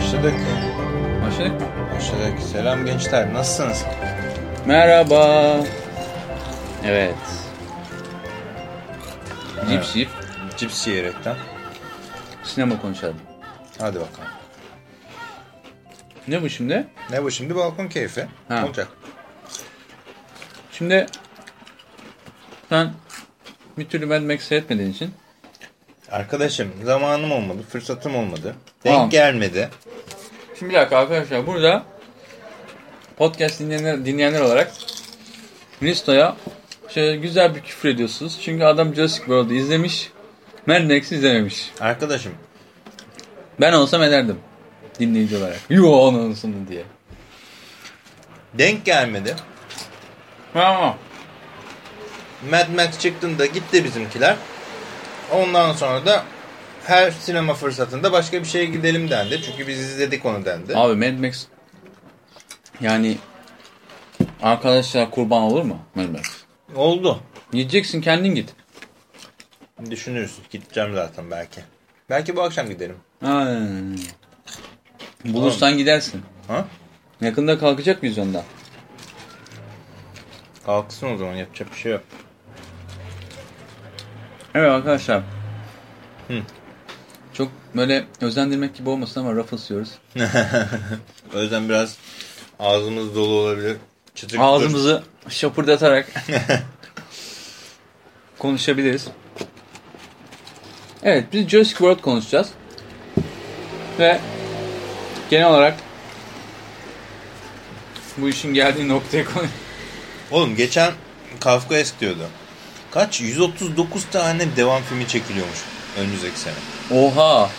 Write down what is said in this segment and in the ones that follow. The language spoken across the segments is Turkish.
Başladık. Başladık mı? Başladık. Selam gençler. Nasılsınız? Merhaba. Evet. Cips yiyip Cips yiyerekten. sinema konuşalım. Hadi bakalım. Ne bu şimdi? Ne bu şimdi? Balkon keyfi. Ha. Olacak. Şimdi sen bir türlü Mad Max seyretmediğin için Arkadaşım zamanım olmadı. Fırsatım olmadı. Denk Tamam. gelmedi. Şimdi bir dakika arkadaşlar burada podcast dinleyenler, dinleyenler olarak Risto'ya şöyle güzel bir küfür ediyorsunuz. Çünkü adam Jurassic World'u izlemiş. Mad Max'i izlememiş. Arkadaşım Ben olsam ederdim. Dinleyici olarak. Yo anasını diye. denk gelmedi. Tamam. Mad Max çıktığında gitti bizimkiler. Ondan sonra da her sinema fırsatında başka bir şeye gidelim dendi. Çünkü biz izledik onu dendi. Abi Mad Max yani arkadaşlar kurban olur mu Mad Max? Oldu. Gideceksin kendin git. Düşünürüz. Gideceğim zaten belki. Belki bu akşam gidelim. Ha. Bulursan gidersin. Ha? Yakında kalkacak vizyonda. Kalksın o zaman yapacak bir şey yok. Evet arkadaşlar. Hı. Çok böyle özendirmek gibi olmasın ama Ruffles yiyoruz. O yüzden biraz ağzımız dolu olabilir. Çıtık Ağzımızı şapırdatarak konuşabiliriz. Evet biz Jurassic World konuşacağız. Ve genel olarak bu işin geldiği noktaya konu. Oğlum geçen Kafkaesk diyordu. Kaç? 139 tane devam filmi çekiliyormuş önümüzdeki sene. Oha!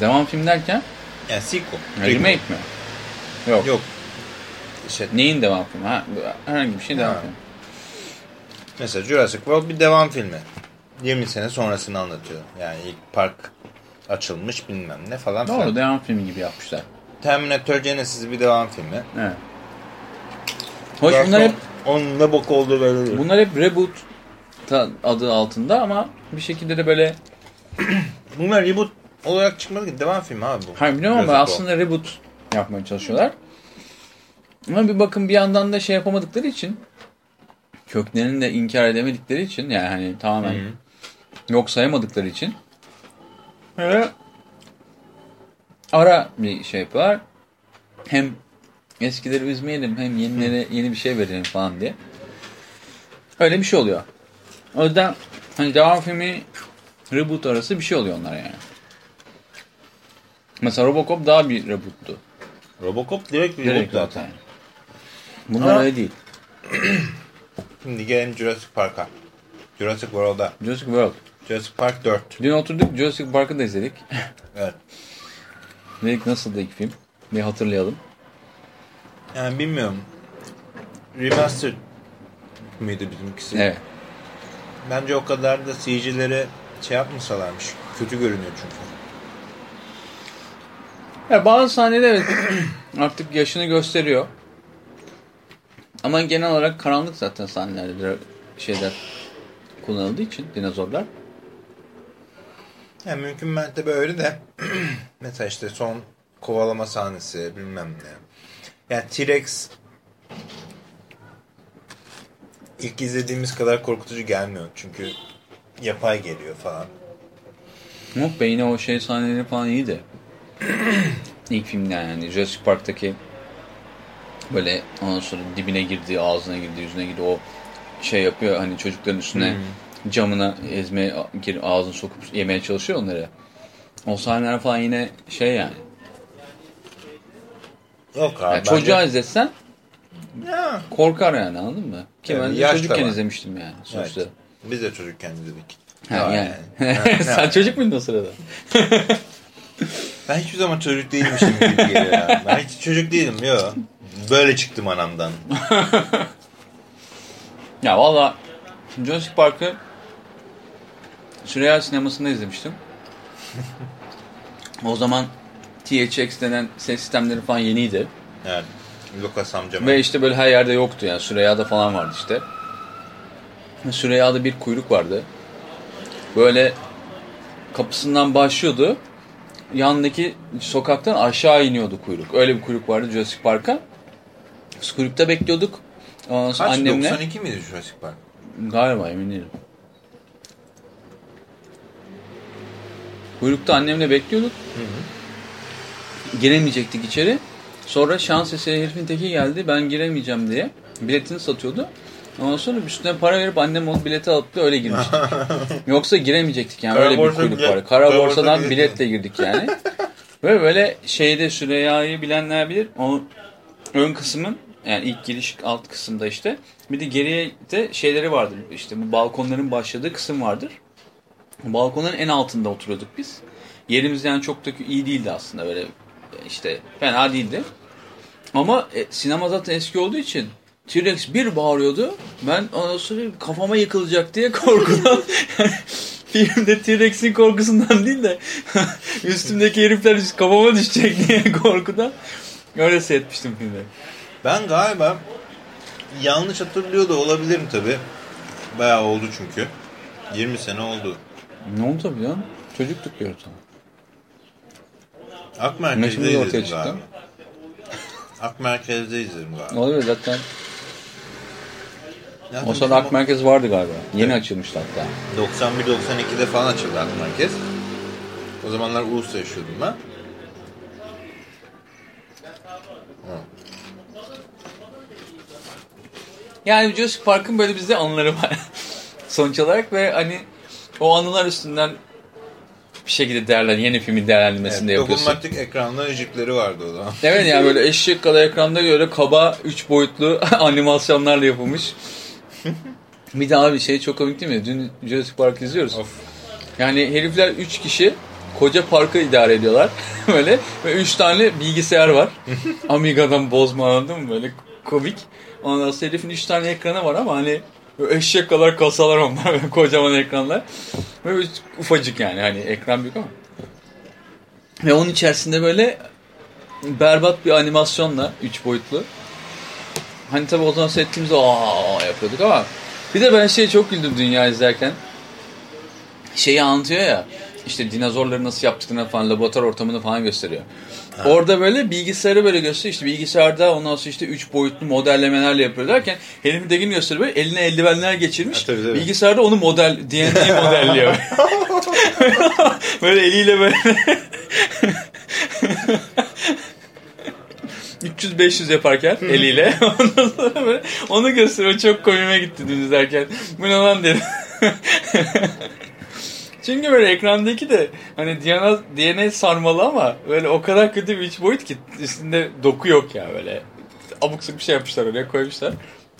Devam film derken Yani sequel. remake mi? Yok. Yok. İşte Neyin devam filmi? Ha, herhangi bir şey devam Ha. filmi. mesela Jurassic World bir devam filmi. 20 sene sonrasını anlatıyor. Yani ilk park açılmış bilmem ne falan Doğru devam filmi gibi yapmışlar. Terminator Genesis bir devam filmi. Evet. Hoş bunlar hep Onun ne bok olduğu belli değil. bunlar hep reboot adı altında ama bir şekilde de böyle Bunlar reboot olarak çıkmadı ki devam filmi abi bu. hayır biliyorum ama aslında reboot yapmaya çalışıyorlar. Ama bir bakın bir yandan da şey yapamadıkları için köklerini de inkar edemedikleri için yani hani tamamen Hı. yok sayamadıkları için böyle ara bir şey yapıyorlar. Hem eskileri üzmeyelim hem yenilere yeni bir şey verelim falan diye. Öyle bir şey oluyor. O yüzden hani devam filmi reboot arası bir şey oluyor onlar yani. Mesela Robocop daha bir reboottu. Robocop direkt bir reboot zaten. zaten. Bunlar Ama- öyle değil. Şimdi gelelim Jurassic Park'a. Jurassic World'a. Jurassic World. Jurassic Park 4. Dün oturduk Jurassic Park'ı da izledik. Evet. Dedik nasıldı ilk film? Bir hatırlayalım. Yani bilmiyorum. Remastered mıydı bizimkisi? Evet. Bence o kadar da CG'lere şey yapmasalarmış. Kötü görünüyor çünkü. Ya bazı sahnede evet artık yaşını gösteriyor. Ama genel olarak karanlık zaten sahnelerde şeyler kullanıldığı için dinozorlar. Yani mümkün mertebe öyle de mesela işte son kovalama sahnesi bilmem ne. Yani T-Rex ilk izlediğimiz kadar korkutucu gelmiyor. Çünkü yapay geliyor falan. Yok be yine o şey sahneleri falan iyiydi. İlk filmde yani Jurassic Park'taki böyle ondan sonra dibine girdi, ağzına girdi, yüzüne girdi o şey yapıyor hani çocukların üstüne camına ezmeye gir ağzını sokup yemeye çalışıyor onları. O sahneler falan yine şey yani. Yok abi. Yani bence- çocuğa izletsen Ya, korkar yani anladın mı? Ki Evet, ben de çocukken var. izlemiştim yani sonuçta. evet. Biz de çocukken izledik. Ha, yani. yani. Sen çocuk muydun o sırada? Ben hiçbir zaman çocuk değilmişim gibi geliyor ya. Ben hiç çocuk değilim yok. Böyle çıktım anamdan. Ya valla Jurassic Park'ı Süreyya sinemasında izlemiştim. o zaman THX denen ses sistemleri falan yeniydi. Evet. Lucas amcama. Ve işte böyle her yerde yoktu yani. Süreyya'da falan vardı işte. Süreyya'da bir kuyruk vardı. Böyle kapısından başlıyordu. yandaki sokaktan aşağı iniyordu kuyruk. Öyle bir kuyruk vardı Jurassic Park'a. Kuyrukta bekliyorduk. Ondan Kaç? annemle 92 miydi Jurassic Park? galiba emin değilim. Kuyrukta annemle bekliyorduk. Giremeyecektik içeri. Sonra şans eseri herifin teki geldi. Ben giremeyeceğim diye. Biletini satıyordu. Ondan sonra üstüne para verip annem o bileti alıp da öyle girmiştik. Yoksa giremeyecektik yani Kara öyle bir kuyruk var. Kara borsadan borsa biletle girdik yani. Ve böyle şeyde Süreyya'yı bilenler bilir. O ön kısmın yani ilk giriş alt kısımda işte. Bir de geriye de şeyleri vardır. İşte bu balkonların başladığı kısım vardır. Balkonların en altında oturuyorduk biz. Yerimiz yani çok da iyi değildi aslında böyle işte fena değildi. Ama e, sinema zaten eski olduğu için T-Rex bir bağırıyordu. Ben ondan sonra kafama yıkılacak diye korkudan filmde T-Rex'in korkusundan değil de üstümdeki herifler kafama düşecek diye korkudan öyle seyretmiştim filmde. Ben galiba yanlış hatırlıyor da olabilirim tabi. Bayağı oldu çünkü. 20 sene oldu. Ne oldu tabii ya? Çocuktuk diyor sana. Ak Merkez'de şimdi ortaya izledim galiba. Ak Merkez'de izledim galiba. Olabilir zaten. Ya O sırada Ak Merkez vardı galiba. Yeni açılmıştı hatta. 91-92'de falan açıldı Ak Merkez. O zamanlar Ulus'ta yaşıyordum ben. Yani Jurassic Park'ın böyle bizde anıları var. Sonuç olarak ve hani o anılar üstünden bir şekilde değerlen, yeni filmin değerlendirmesini de Evet, yapıyorsun. dokunmatik ekranlı ışıkları vardı o zaman. Evet yani böyle eşek kadar ekranda böyle kaba 3 boyutlu animasyonlarla yapılmış. bir de abi şey çok komik değil mi? Dün Jurassic Park izliyoruz. Of. Yani herifler 3 kişi koca parkı idare ediyorlar. böyle ve 3 tane bilgisayar var. Amiga'dan bozma anladın mı? Böyle komik. Ondan sonra herifin 3 tane ekranı var ama hani eşek kadar kasalar onlar. Böyle kocaman ekranlar. Ve ufacık yani hani ekran büyük ama. Ve onun içerisinde böyle berbat bir animasyonla 3 boyutlu. Hani tabii o zaman seyrettiğimizde aa yapıyorduk ama bir de ben şeye çok güldüm dünya izlerken. Şeyi anlatıyor ya işte dinozorları nasıl yaptıklarını falan laboratuvar ortamını falan gösteriyor. Orada böyle bilgisayarı böyle gösteriyor. İşte bilgisayarda ondan sonra işte 3 boyutlu modellemelerle yapıyor derken herifin de gösteriyor böyle eline eldivenler geçirmiş. Ha, tabii, tabii. Bilgisayarda onu model DNA modelliyor. böyle eliyle böyle 300-500 yaparken eliyle ondan sonra böyle onu gösteriyor. Çok komiğime gitti dün izlerken. Bu ne lan dedim. Çünkü böyle ekrandaki de hani DNA, DNA sarmalı ama böyle o kadar kötü bir iç boyut ki üstünde doku yok ya böyle. Abuk bir şey yapmışlar oraya koymuşlar.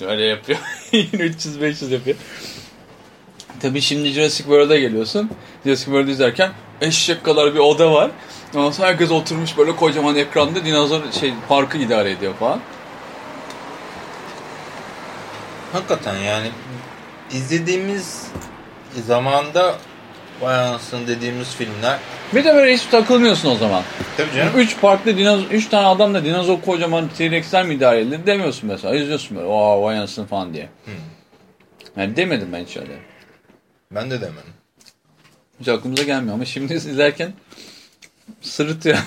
Öyle yapıyor. Yine 300-500 yapıyor. Tabii şimdi Jurassic World'a geliyorsun. Jurassic World'u izlerken eşek kadar bir oda var. Ondan sonra herkes oturmuş böyle kocaman ekranda dinozor şey parkı idare ediyor falan. Hakikaten yani izlediğimiz zamanda vay anasını dediğimiz filmler. Bir de böyle hiç takılmıyorsun o zaman. Tabii canım. Üç farklı dinozor, üç tane adam da dinozor kocaman T-Rex'ler mi idare edilir demiyorsun mesela. İzliyorsun böyle ooo vay anasını falan diye. Yani demedim ben hiç öyle. Ben de demedim. Hiç aklımıza gelmiyor ama şimdi izlerken sırıtıyor.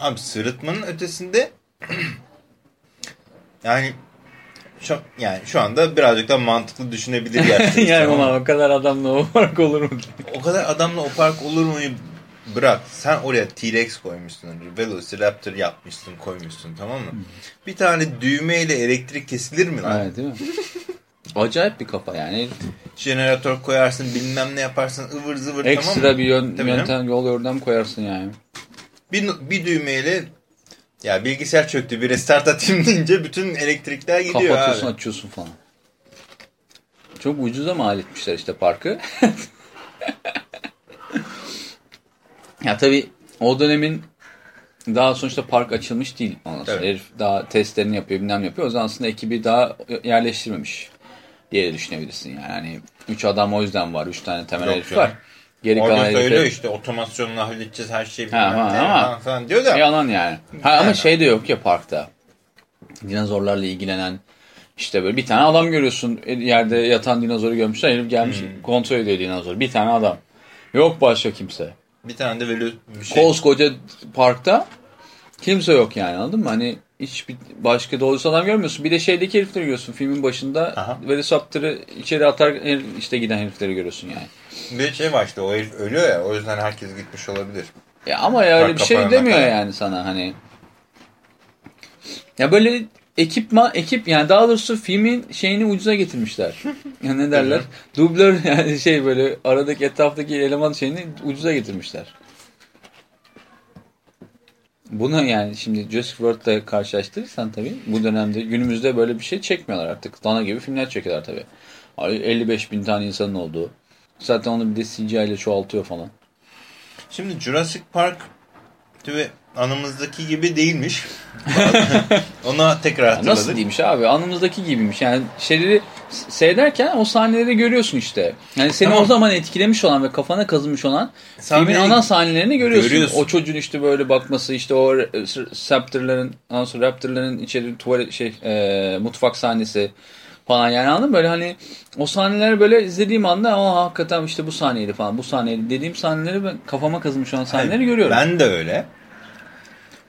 Abi sırıtmanın ötesinde yani şu, yani şu anda birazcık da mantıklı düşünebilir yaştayız. yani ulan o kadar adamla o fark olur mu? O kadar adamla o park olur mu bırak. Sen oraya T-Rex koymuşsun. Velociraptor yapmışsın koymuşsun tamam mı? Bir tane düğmeyle elektrik kesilir mi lan? Evet değil mi? Acayip bir kafa yani. Jeneratör koyarsın bilmem ne yaparsın ıvır zıvır Ekstra tamam mı? bir yön, Tabii yöntem, yol yordam koyarsın yani. Bir, bir düğmeyle ya bilgisayar çöktü bir restart atayım deyince bütün elektrikler gidiyor Kapatıyorsun abi. açıyorsun falan. Çok ucuza mal etmişler işte parkı. ya tabii o dönemin daha sonuçta park açılmış değil. Sonra Evet. herif daha testlerini yapıyor bilmem yapıyor. O zaman aslında ekibi daha yerleştirmemiş diye düşünebilirsin. Yani hani üç adam o yüzden var. Üç tane temel Yok herif canım. var. Geri kalan Orada herifler- söylüyor işte otomasyonla halledeceğiz her şeyi bilmem Ha, ne ama- falan falan diyor da. Yalan yani. Ha, ama Yani. şey de yok ya parkta. Dinozorlarla ilgilenen işte böyle bir tane adam görüyorsun. Yerde yatan dinozoru görmüşler. Herif gelmiş Hmm. kontrol ediyor dinozoru. Bir tane adam. Yok başka kimse. Bir tane de böyle bir şey. Koskoca parkta kimse yok yani anladın mı? Hani hiçbir başka doğrusu adam görmüyorsun. Bir de şeydeki herifleri görüyorsun. Filmin başında Aha. Velociraptor'ı içeri atar işte giden herifleri görüyorsun yani. Bir şey var işte o herif ölüyor ya o yüzden herkes gitmiş olabilir. Ya ama ya öyle Bak bir şey demiyor kadar. yani sana hani. Ya böyle ekipman ekip yani daha doğrusu filmin şeyini ucuza getirmişler. ya ne derler? Dublör yani şey böyle aradaki etraftaki eleman şeyini ucuza getirmişler. Bunu yani şimdi Jurassic World'la karşılaştırırsan tabii bu dönemde günümüzde böyle bir şey çekmiyorlar artık. Dana gibi filmler çekiyorlar tabii. Ay, 55 bin tane insanın olduğu. Zaten onu bir de CGI ile çoğaltıyor falan. Şimdi Jurassic Park tabii anımızdaki gibi değilmiş. Ona tekrar hatırladık. Nasıl değilmiş abi? Anımızdaki gibiymiş. Yani şeyleri seyrederken o sahneleri görüyorsun işte. Yani seni Tamam. o zaman etkilemiş olan ve kafana kazımış olan Sahneyi filmin ana sahnelerini görüyorsun. görüyorsun. O çocuğun işte böyle bakması işte o Raptor'ların, Raptor'ların içeri tuvalet şey e, mutfak sahnesi falan yani anladın mı? Böyle hani o sahneleri böyle izlediğim anda o hakikaten işte bu sahneydi falan bu sahneydi dediğim sahneleri ben kafama kazımış olan sahneleri Hayır, görüyorum. Ben de öyle.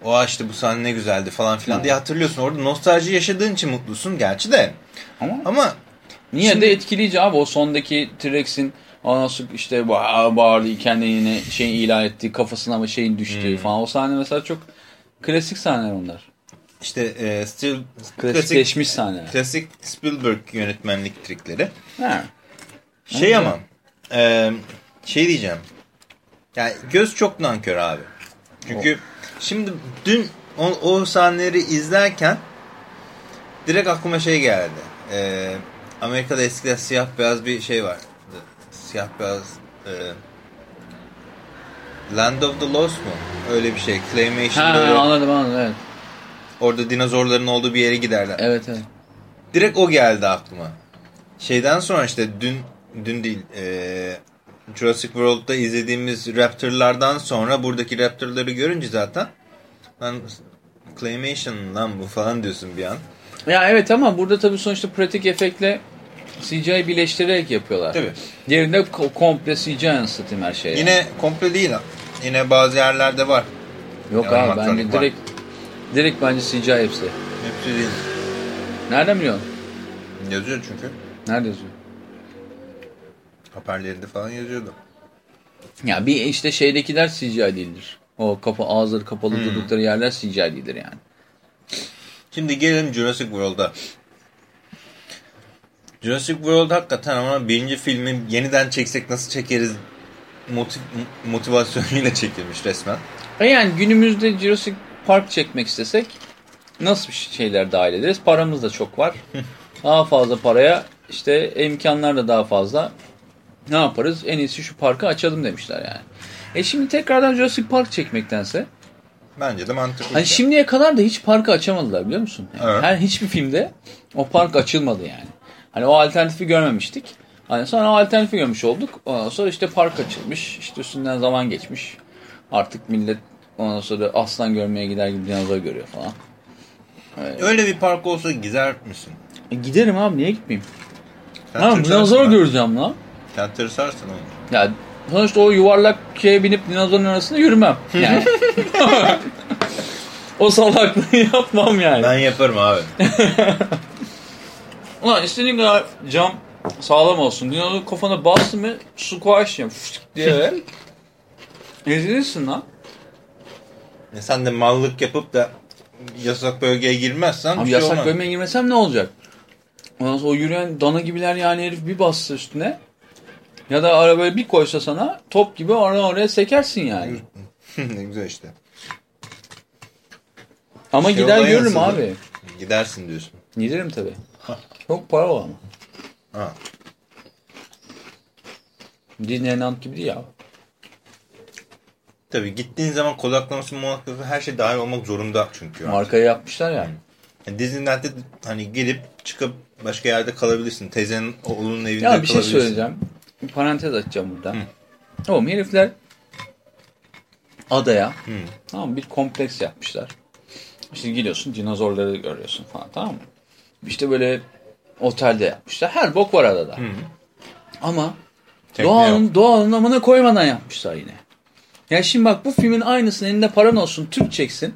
O işte bu sahne ne güzeldi falan filan diye hatırlıyorsun. Orada nostalji yaşadığın için mutlusun gerçi de. Ama Ama Niye Şimdi- de etkileyici abi o sondaki T-Rex'in anası işte ba- bağırdı kendine şey ilan etti kafasına ama şeyin düştüğü Hmm. falan o sahne mesela çok klasik sahneler onlar. İşte e, klasik, Klasikleşmiş sahneler. klasik Spielberg yönetmenlik trikleri. Ha. Şey ama e, şey diyeceğim. Yani göz çok nankör abi. Çünkü şimdi dün o, o sahneleri izlerken direkt aklıma şey geldi. E, Amerika'da eskiden siyah beyaz bir şey vardı. Siyah beyaz e, Land of the Lost mu? Öyle bir şey. Claymation Ha, böyle. anladım anladım evet. Orada dinozorların olduğu bir yere giderler. Evet evet. Direkt o geldi aklıma. Şeyden sonra işte dün dün değil e, Jurassic World'da izlediğimiz Raptor'lardan sonra buradaki Raptor'ları görünce zaten ben Claymation lan bu falan diyorsun bir an. Ya evet ama burada tabii sonuçta pratik efektle CGI birleştirerek yapıyorlar. Tabii. Diğerinde ko- komple CGI yansıtayım her şeye. Yine komple değil. Yine bazı yerlerde var. Yok yani abi bence var. Direkt bence CGI hepsi. Hepsi değil. Nereden biliyorsun? Yazıyor çünkü. Nerede yazıyor? Haberlerinde falan yazıyordu. Ya bir işte şeydekiler CGI değildir. O kapı ağızları kapalı Hmm. durdukları yerler CGI değildir yani. Şimdi gelelim Jurassic World'a. Jurassic World hakikaten ama birinci filmi yeniden çeksek nasıl çekeriz motiv motivasyonuyla çekilmiş resmen. E yani günümüzde Jurassic Park çekmek istesek nasıl bir şeyler dahil ederiz? Paramız da çok var. daha fazla paraya işte imkanlar da daha fazla. Ne yaparız? En iyisi şu parkı açalım demişler yani. E şimdi tekrardan Jurassic Park çekmektense Bence de mantıklı. Hani şey. şimdiye kadar da hiç parkı açamadılar biliyor musun? Yani Evet. Her hiçbir filmde o park açılmadı yani. Hani o alternatifi görmemiştik. Hani sonra o alternatifi görmüş olduk. Ondan sonra işte park açılmış. İşte üstünden zaman geçmiş. Artık millet ondan sonra aslan görmeye gider gibi dinozor görüyor falan. Öyle bir park olsa gider misin? E giderim abi niye gitmeyeyim? Sen Ha dinozor lan. göreceğim lan. Sen tırsarsın onu. Ya sonuçta o yuvarlak şeye binip dinozorun arasında yürümem. Yani. o salaklığı yapmam yani. Ben yaparım abi. Ulan istediğin kadar cam sağlam olsun. Dinozor kafana bastı mı squash ya fışk diye. Ezilirsin lan. E sen de mallık yapıp da yasak bölgeye girmezsen Abi şey yasak olmaz. bölmeye girmesem ne olacak? Ondan sonra o yürüyen dana gibiler yani herif bir bassa üstüne. Ya da arabaya bir koysa sana top gibi oraya oraya sekersin yani. ne güzel işte. Ama Şey gider görürüm nasıldı? abi. Gidersin diyorsun. Giderim tabii. Çok para var ama. Ha. Disneyland gibi değil ya. Tabii gittiğin zaman konaklaması muhakkak her şey dahil olmak zorunda çünkü. Markayı yapmışlar yani. Yani Disneyland'de hani gelip çıkıp başka yerde kalabilirsin. Teyzenin oğlunun evinde Ya bir şey kalabilirsin. söyleyeceğim. Bir parantez açacağım burada. Oğlum herifler adaya tamam mı? bir kompleks yapmışlar. İşte gidiyorsun dinozorları görüyorsun falan tamam mı? İşte böyle otelde yapmışlar. Her bok var adada. Ama Tekne doğanın, yok. doğanın amına koymadan yapmışlar yine. Ya şimdi bak bu filmin aynısını elinde paran olsun Türk çeksin.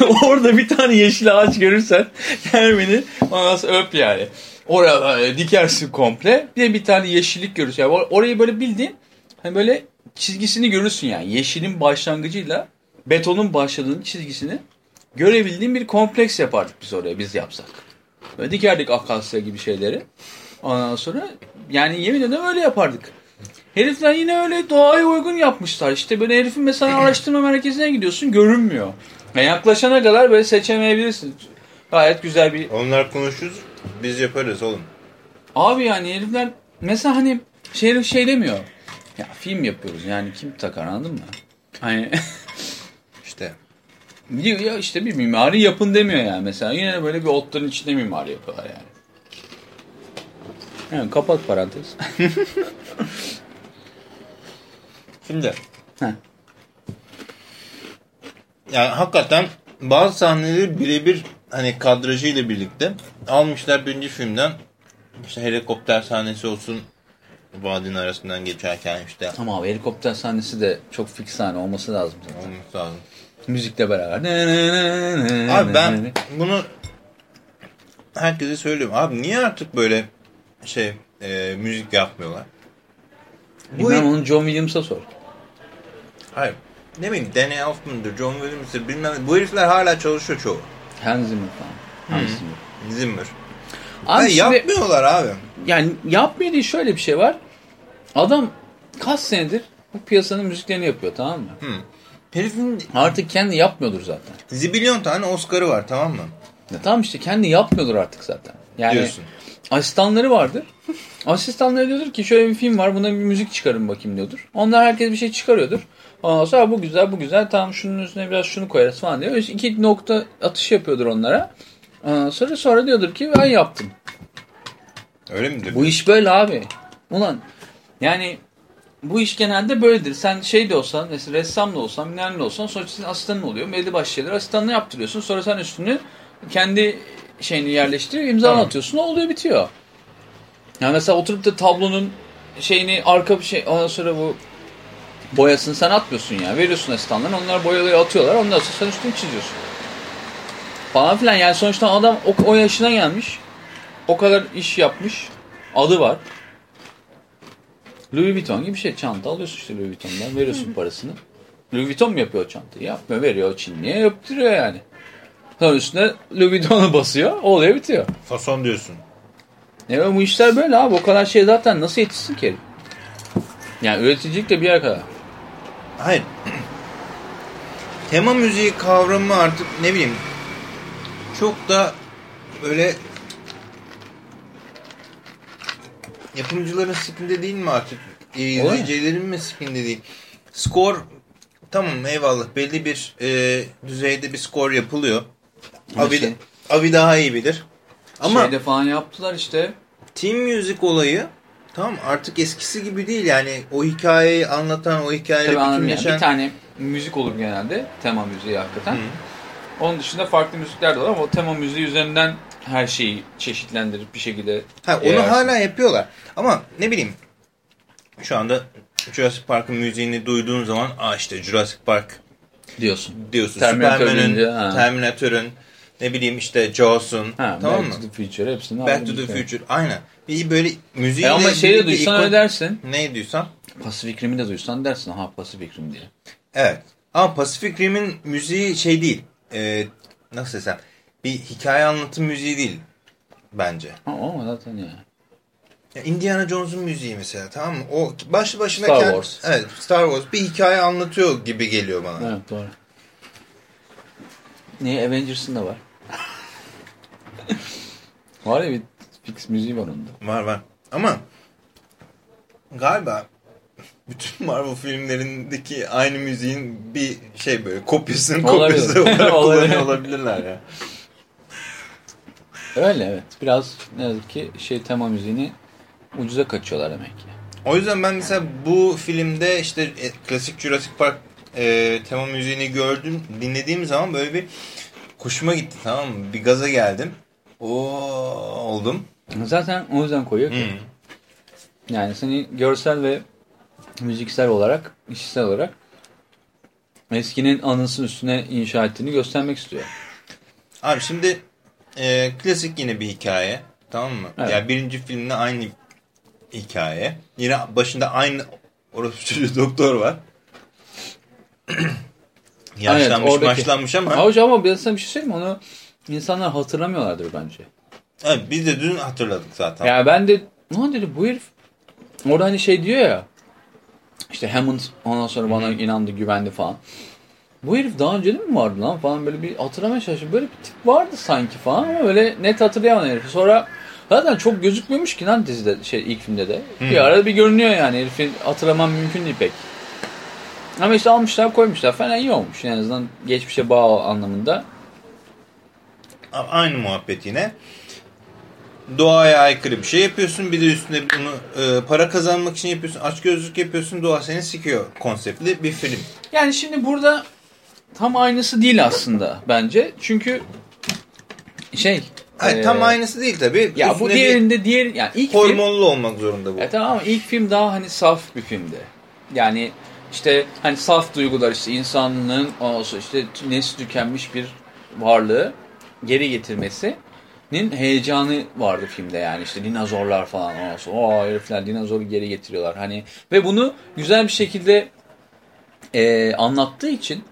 Orada bir tane yeşil ağaç görürsen gel beni ondan öp yani. Oraya böyle dikersin komple. Bir de bir tane yeşillik görürsün. Yani or- orayı böyle bildiğin hani böyle çizgisini görürsün yani. Yeşilin başlangıcıyla betonun başladığın çizgisini görebildiğin bir kompleks yapardık biz oraya biz yapsak. Böyle dikerdik akasya gibi şeyleri. Ondan sonra yani yemin ederim öyle yapardık. Herifler yine öyle doğaya uygun yapmışlar. İşte böyle herifin mesela araştırma merkezine gidiyorsun görünmüyor. Yani yaklaşana kadar böyle seçemeyebilirsin. Gayet güzel bir... Onlar konuşuruz. Biz yaparız oğlum. Abi yani herifler mesela hani şey, şey demiyor. Ya film yapıyoruz yani kim takar anladın mı? Hani İşte. diyor ya işte bir mimari yapın demiyor yani mesela. Yine böyle bir otların içinde mimari yapıyorlar yani. Yani kapat parantez. Şimdi. Heh. Yani hakikaten bazı sahneleri birebir hani kadrajıyla birlikte almışlar birinci filmden. İşte helikopter sahnesi olsun. Vadinin arasından geçerken işte Ama abi helikopter sahnesi de çok fix sahne olması lazım zaten. olması lazım. Müzikle beraber. Ne, ne, ne, ne, Abi ben ne. bunu herkese söylüyorum. Abi niye artık böyle şey e, müzik yapmıyorlar? Bu Bilmem onu John Williams'a sor. Hayır. Ne bileyim Danny Elfman'dır, John Williams'dır bilmem. Bu herifler hala çalışıyor çoğu. Hans Zimmer falan. Hans Zimmer. Zimmer. Abi Hayır, şimdi- yapmıyorlar abi. Yani yapmıyor değil şöyle bir şey var. Adam kaç senedir bu piyasanın müziklerini yapıyor tamam mı? Herifin Artık kendi yapmıyordur zaten. zibilyon tane Oscar'ı var tamam mı? Ya tamam işte kendi yapmıyordur artık zaten. Yani Diyorsun. Asistanları vardır. Asistanları diyordur ki şöyle bir film var buna bir müzik çıkarın bakayım diyordur. Onlar herkes bir şey çıkarıyordur. Ondan sonra bu güzel bu güzel tamam şunun üstüne biraz şunu koyarız falan diyor. İşte iki nokta atış yapıyordur onlara. Ondan sonra sonra diyordur ki ben yaptım. Öyle midir? Bu iş böyle abi. Ulan yani bu iş genelde böyledir. Sen şey de olsan, mesela ressam da olsan, bilmem ne olsan sonuçta senin asistanın oluyor. Belli başlı şeyleri asistanına yaptırıyorsun. Sonra sen üstünü kendi şeyini yerleştirip imza Tamam. atıyorsun. Oluyor bitiyor. Yani mesela oturup da tablonun şeyini arka bir şey ondan sonra bu boyasını sen atmıyorsun ya. Veriyorsun asistanlarına onlar boyaları atıyorlar. Ondan sonra sen üstünü çiziyorsun. Falan filan yani sonuçta adam o, o yaşına gelmiş. O kadar iş yapmış. Adı var. Louis Vuitton gibi bir şey. Çanta alıyorsun işte Louis Vuitton'dan. Veriyorsun parasını. Louis Vuitton mu yapıyor o çantayı? Yapmıyor. Veriyor Çinli'ye yaptırıyor yani. Sonra üstüne Vuitton'u basıyor. O oluyor bitiyor. Fason diyorsun. Evet bu işler böyle abi. O kadar şey zaten nasıl yetişsin ki? Yani üreticilik de bir yer kadar. Hayır. Tema müziği kavramı artık ne bileyim çok da böyle yapımcıların spinde değil mi artık? İzleyicilerin mi spinde değil? Skor tamam eyvallah belli bir e, düzeyde bir skor yapılıyor. Abi, şey- abi daha iyi bilir. Ama Şeyde falan yaptılar işte. team müzik olayı tamam artık eskisi gibi değil yani o hikayeyi anlatan o hikayeyle anladım yani. bütünleşen Bir tane müzik olur genelde. Tema müziği hakikaten. Hı. Onun dışında farklı müzikler de var ama o tema müziği üzerinden her şeyi çeşitlendirip bir şekilde Ha, onu eğersin. hala yapıyorlar. Ama ne bileyim şu anda Jurassic Park'ın müziğini duyduğun zaman aa işte Jurassic Park diyorsun. diyorsun. Ha. Terminator'ın ne bileyim işte Jaws'un tamam Back mı? to the Future hepsini Back to the işte. Future aynen. Bir böyle müziğiyle E ama şeyi de duysan ikon- dersin. Ne duysan? Pacific Rim'i de duysan dersin ha Pacific Rim diye. Evet. Ama Pacific Rim'in müziği şey değil. E, nasıl desem? Bir hikaye anlatım müziği değil bence. Ha ama zaten ya. Ya Indiana Jones'un müziği mesela tamam mı? O başlı başına Star Wars. Evet Star Wars bir hikaye anlatıyor gibi geliyor bana. Evet doğru. Niye Avengers'ın da var. var ya bir fix müziği var onda. Var var. Ama galiba bütün Marvel filmlerindeki aynı müziğin bir şey böyle kopyasının Olabilir. kopyası olarak kullanıyor olabilirler ya. Öyle evet. Biraz ne yazık ki şey tema müziğini ucuza kaçıyorlar demek ki. O yüzden ben mesela bu filmde işte e, klasik Jurassic Park e, tema müziğini gördüm, dinlediğim zaman böyle bir hoşuma gitti tamam mı? Bir gaza geldim. Oo oldum. Zaten o yüzden koyuyor ki. Hmm. Yani seni görsel ve müziksel olarak, işitsel olarak eskinin anısının üstüne inşa ettiğini göstermek istiyor. Abi şimdi e, klasik yine bir hikaye. Tamam mı? Evet. Yani birinci filmde aynı hikaye. Yine başında aynı çocuğu doktor var. Yaşlanmış oradaki- maçlanmış ama Ha hocam ama ben sana bir şey söyleyeyim? Onu insanlar hatırlamıyorlardır bence. evet, biz de dün hatırladık zaten. Ya ben de ne dedi bu herif orada hani şey diyor ya işte Hammond ondan sonra bana inandı güvendi falan. Bu herif daha önce de mi vardı lan falan böyle bir hatırlamaya çalışıyorum. Böyle bir tip vardı sanki falan ama öyle net hatırlayamadım herifi. Sonra zaten çok gözükmüyormuş ki lan dizide şey ilk filmde de. Bir arada bir görünüyor yani herifi hatırlamam mümkün değil pek. Ama işte almışlar koymuşlar falan iyi olmuş. En azından geçmişe bağ anlamında. Aynı muhabbet yine. Doğaya aykırı bir şey yapıyorsun. Bir de üstüne bunu e, para kazanmak için yapıyorsun. Açgözlük yapıyorsun. Doğa seni sikiyor konseptli bir film. Yani şimdi burada tam aynısı değil aslında bence. Çünkü şey Hayır, e, tam aynısı değil tabii. Ya bu Üstüne diğerinde diğer yani ilk film hormonlu olmak zorunda bu. Ya tamam ama ilk film daha hani saf bir filmdi. Yani işte hani saf duygular işte insanlığın olsa işte nesli tükenmiş bir varlığı geri getirmesinin heyecanı vardı filmde yani işte dinozorlar falan olsa o herifler dinozoru geri getiriyorlar hani ve bunu güzel bir şekilde e, anlattığı için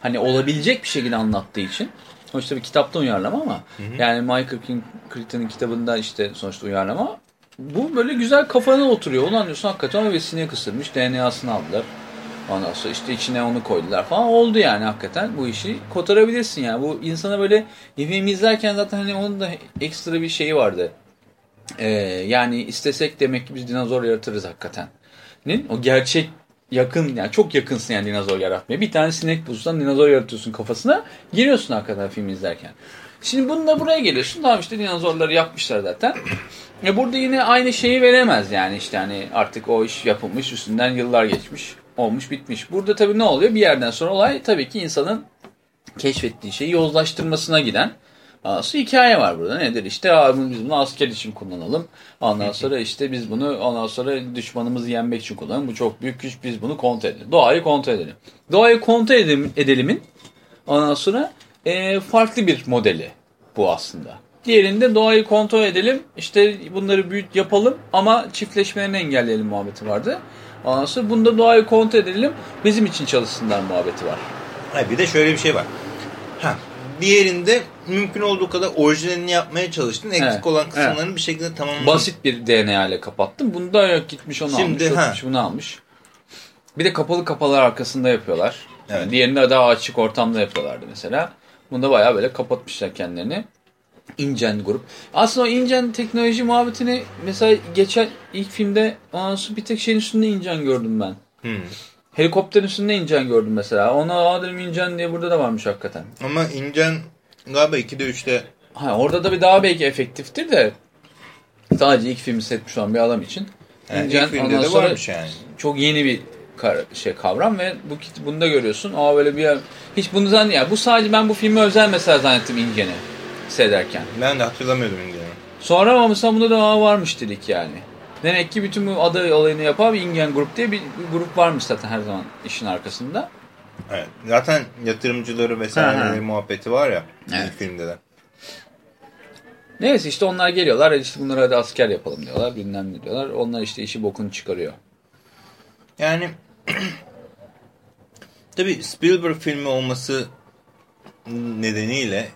hani olabilecek bir şekilde anlattığı için sonuçta bir kitaptan uyarlama ama yani Michael King Crichton'ın kitabında işte sonuçta uyarlama bu böyle güzel kafana oturuyor. Ulan diyorsun hakikaten o vesine kısırmış DNA'sını aldılar. Ondan sonra işte içine onu koydular falan oldu yani hakikaten bu işi kotarabilirsin yani. Bu insana böyle filmi izlerken zaten hani onun da ekstra bir şeyi vardı. Ee, yani istesek demek ki biz dinozor yaratırız hakikaten. O gerçek yakın yani çok yakınsın yani dinozor yaratmaya. Bir tane sinek bulsan dinozor yaratıyorsun kafasına. Giriyorsun hakikaten film izlerken. Şimdi bununla buraya geliyorsun. Tamam işte dinozorları yapmışlar zaten. E burada yine aynı şeyi veremez yani işte hani artık o iş yapılmış üstünden yıllar geçmiş olmuş bitmiş. Burada tabii ne oluyor bir yerden sonra olay tabii ki insanın keşfettiği şeyi yozlaştırmasına giden Aslında hikaye var burada. Nedir işte biz bunu asker için kullanalım. Ondan sonra işte biz bunu ondan sonra düşmanımızı yenmek için kullanalım. Bu çok büyük güç biz bunu kontrol edelim. Doğayı kontrol edelim. Doğayı kontrol edelim, edelimin ondan sonra e, farklı bir modeli bu aslında. Diğerinde doğayı kontrol edelim. işte bunları büyüt yapalım ama çiftleşmelerini engelleyelim muhabbeti vardı. Ondan sonra bunda doğayı kontrol edelim. Bizim için çalışsınlar muhabbeti var. Bir de şöyle bir şey var. Ha, diğerinde mümkün olduğu kadar orijinalini yapmaya çalıştın. Eksik Evet, olan kısımlarını evet. bir şekilde tamamladın. Basit bir DNA ile kapattım. Bunda yok gitmiş onu Şimdi, almış, ha. bunu almış. Bir de kapalı kapalar arkasında yapıyorlar. Evet. Yani diğerinde daha açık ortamda yapıyorlardı mesela. Bunda bayağı böyle kapatmışlar kendilerini. InGen grup. Aslında o InGen teknoloji muhabbetini mesela geçen ilk filmde sonra bir tek şeyin üstünde InGen gördüm ben. Hmm. Helikopterin üstünde InGen gördüm mesela. Ona dedim InGen diye burada da varmış hakikaten. Ama İncen galiba 2'de 3'te Ha, orada da bir daha belki efektiftir de sadece ilk filmi setmiş olan bir adam için. yani InGen ilk filmde de varmış yani. çok yeni bir şey kavram ve bu kit bunda görüyorsun. Aa böyle bir hiç bunu zan ya bu sadece ben bu filmi özel mesela zannettim InGen'i seyrederken. Ben de hatırlamıyordum İncen'i. Sonra ama mesela bunda da aa varmış dedik yani. Demek ki bütün bu adı olayını yapan InGen grup diye bir, bir grup varmış zaten her zaman işin arkasında. Evet. Zaten yatırımcıları vesaire Ha, ha. muhabbeti var ya Evet. ilk filmde de. Neyse işte onlar geliyorlar işte bunları hadi asker yapalım diyorlar bilmem ne diyorlar. Onlar işte işi bokunu çıkarıyor. Yani tabii Spielberg filmi olması nedeniyle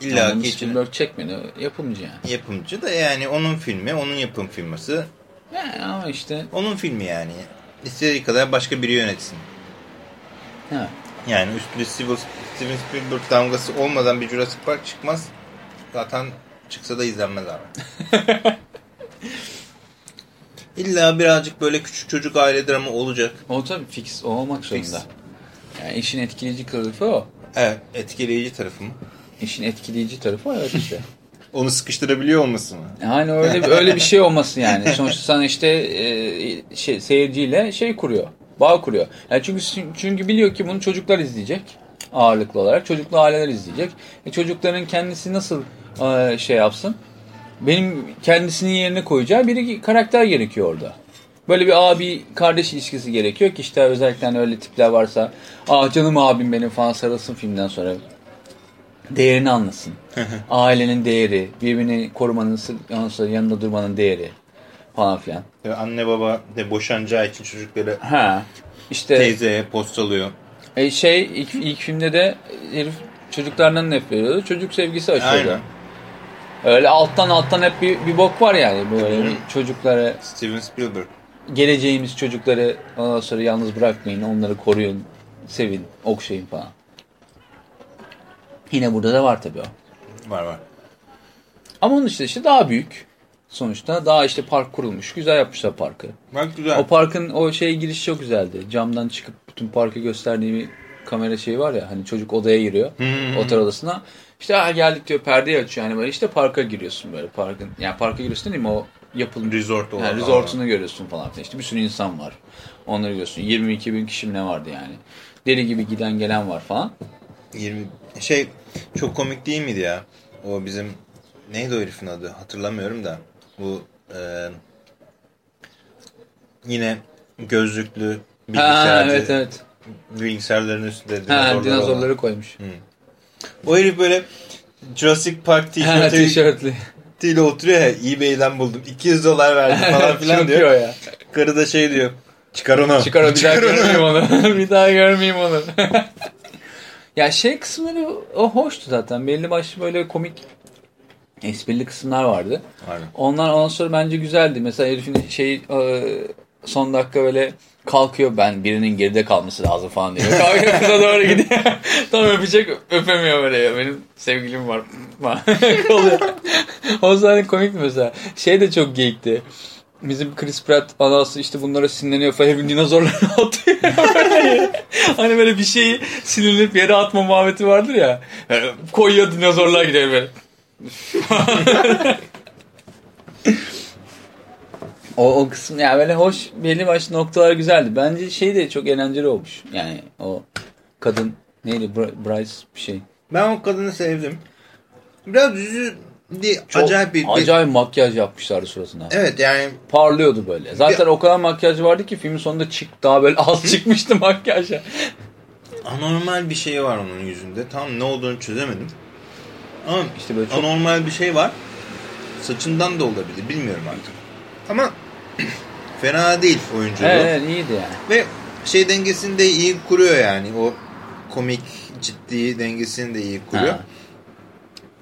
illa Yani ki içine- Spielberg çekmiyor yapımcı yani. yapımcı da yani onun filmi, onun yapım firması, Yani ama işte onun filmi yani. İstediği kadar başka biri yönetsin. Ha. Yani üstünde Steven, Spielberg damgası olmadan bir Jurassic Park çıkmaz. Zaten çıksa da izlenmez abi. İlla birazcık böyle küçük çocuk aile dramı olacak. O tabii fix o olmak Fix. zorunda. Yani işin etkileyici tarafı o. Evet, etkileyici tarafı mı? İşin etkileyici tarafı evet işte. Onu sıkıştırabiliyor olması mı? Yani öyle öyle bir şey olmasın yani. Sonuçta sen işte e, şey seyirciyle şey kuruyor. Bağ kuruyor. Yani çünkü çünkü biliyor ki bunu çocuklar izleyecek ağırlıklı olarak. Çocuklu aileler izleyecek. E çocukların kendisi nasıl e, şey yapsın? Benim kendisinin yerine koyacağı bir karakter gerekiyor orada. Böyle bir abi kardeş ilişkisi gerekiyor ki işte özellikle hani öyle tipler varsa ah canım abim benim falan sarılsın filmden sonra. Değerini anlasın. Ailenin değeri, birbirini korumanın, yanında durmanın değeri falan filan. Ve Anne baba de boşanacağı için çocukları Ha. İşte teyzeye postalıyor. e, şey ilk, ilk filmde de herif çocuklardan nefret ediyordu. Çocuk sevgisi açıyordu. Aynen. Öyle alttan alttan hep bir, bir bok var yani böyle Hı. çocuklara Steven Spielberg. geleceğimiz çocukları ondan sonra yalnız bırakmayın onları koruyun sevin okşayın falan. Yine burada da var tabii o. Var var. Ama onun işte işte daha büyük sonuçta daha işte park kurulmuş güzel yapmışlar parkı. Bak güzel. O parkın o şey girişi çok güzeldi. Camdan çıkıp bütün parkı gösterdiği bir kamera şeyi var ya hani çocuk odaya giriyor Hmm. otel odasına. İşte ha, geldik diyor perdeyi açıyor yani böyle işte parka giriyorsun böyle parkın. Yani parka giriyorsun değil mi o yapılmış. Resort olan. Yani resortunu görüyorsun falan filan. İşte bir sürü insan var. Onları görüyorsun. 22 bin kişi ne vardı yani. Deli gibi giden gelen var falan. 20 şey çok komik değil miydi ya? O bizim neydi o herifin adı? Hatırlamıyorum da. Bu e, yine gözlüklü Ha, bilgisayarcı. evet evet. Bilgisayarların üstünde Ha, dinozorlar dinozorları olan. koymuş. O herif böyle Jurassic Park Ha, tişörtü tişörtlü. ile oturuyor ya eBay'den buldum. 200 dolar verdim falan filan diyor. ya. Karı da şey diyor. Çıkar onu. Çıkar o bir daha onu. görmeyeyim onu. bir daha görmeyeyim onu. ya şey kısımları o hoştu zaten. Belli başlı böyle komik esprili kısımlar vardı. Aynen. Onlar ondan sonra bence güzeldi. Mesela herifin şey e, son dakika böyle kalkıyor ben birinin geride kalması lazım falan diyor. Kalkıyor kıza doğru gidiyor. Tam öpecek öpemiyor böyle ya. Benim sevgilim var. o sahne komikti mesela. Şey de çok geyikti. Bizim Chris Pratt anası işte bunlara sinirleniyor falan hepin dinozorları atıyor. Hani böyle bir şeyi sinirlenip yere atma muhabbeti vardır ya. Yani koyuyor dinozorlar gidiyor böyle. O, o kısım yani böyle hoş belli başlı noktalar güzeldi. Bence şey de çok eğlenceli olmuş. Yani o kadın neydi Br- Bryce bir şey. Ben o kadını sevdim. Biraz yüzü değil, Çok acayip bir... bir- acayip makyaj yapmışlardı suratına. Evet yani Parlıyordu böyle. Zaten o kadar makyaj vardı ki filmin sonunda çık daha böyle az çıkmıştı makyajla. anormal bir şey var onun yüzünde. Tam ne olduğunu çözemedim. Ama İşte böyle çok anormal bir şey var. Saçından da olabilir. Bilmiyorum artık. Ama fena değil oyunculuğu. evet, evet iyiydi yani. Ve şey dengesini de iyi kuruyor yani. O komik ciddi dengesini de iyi kuruyor. Ha.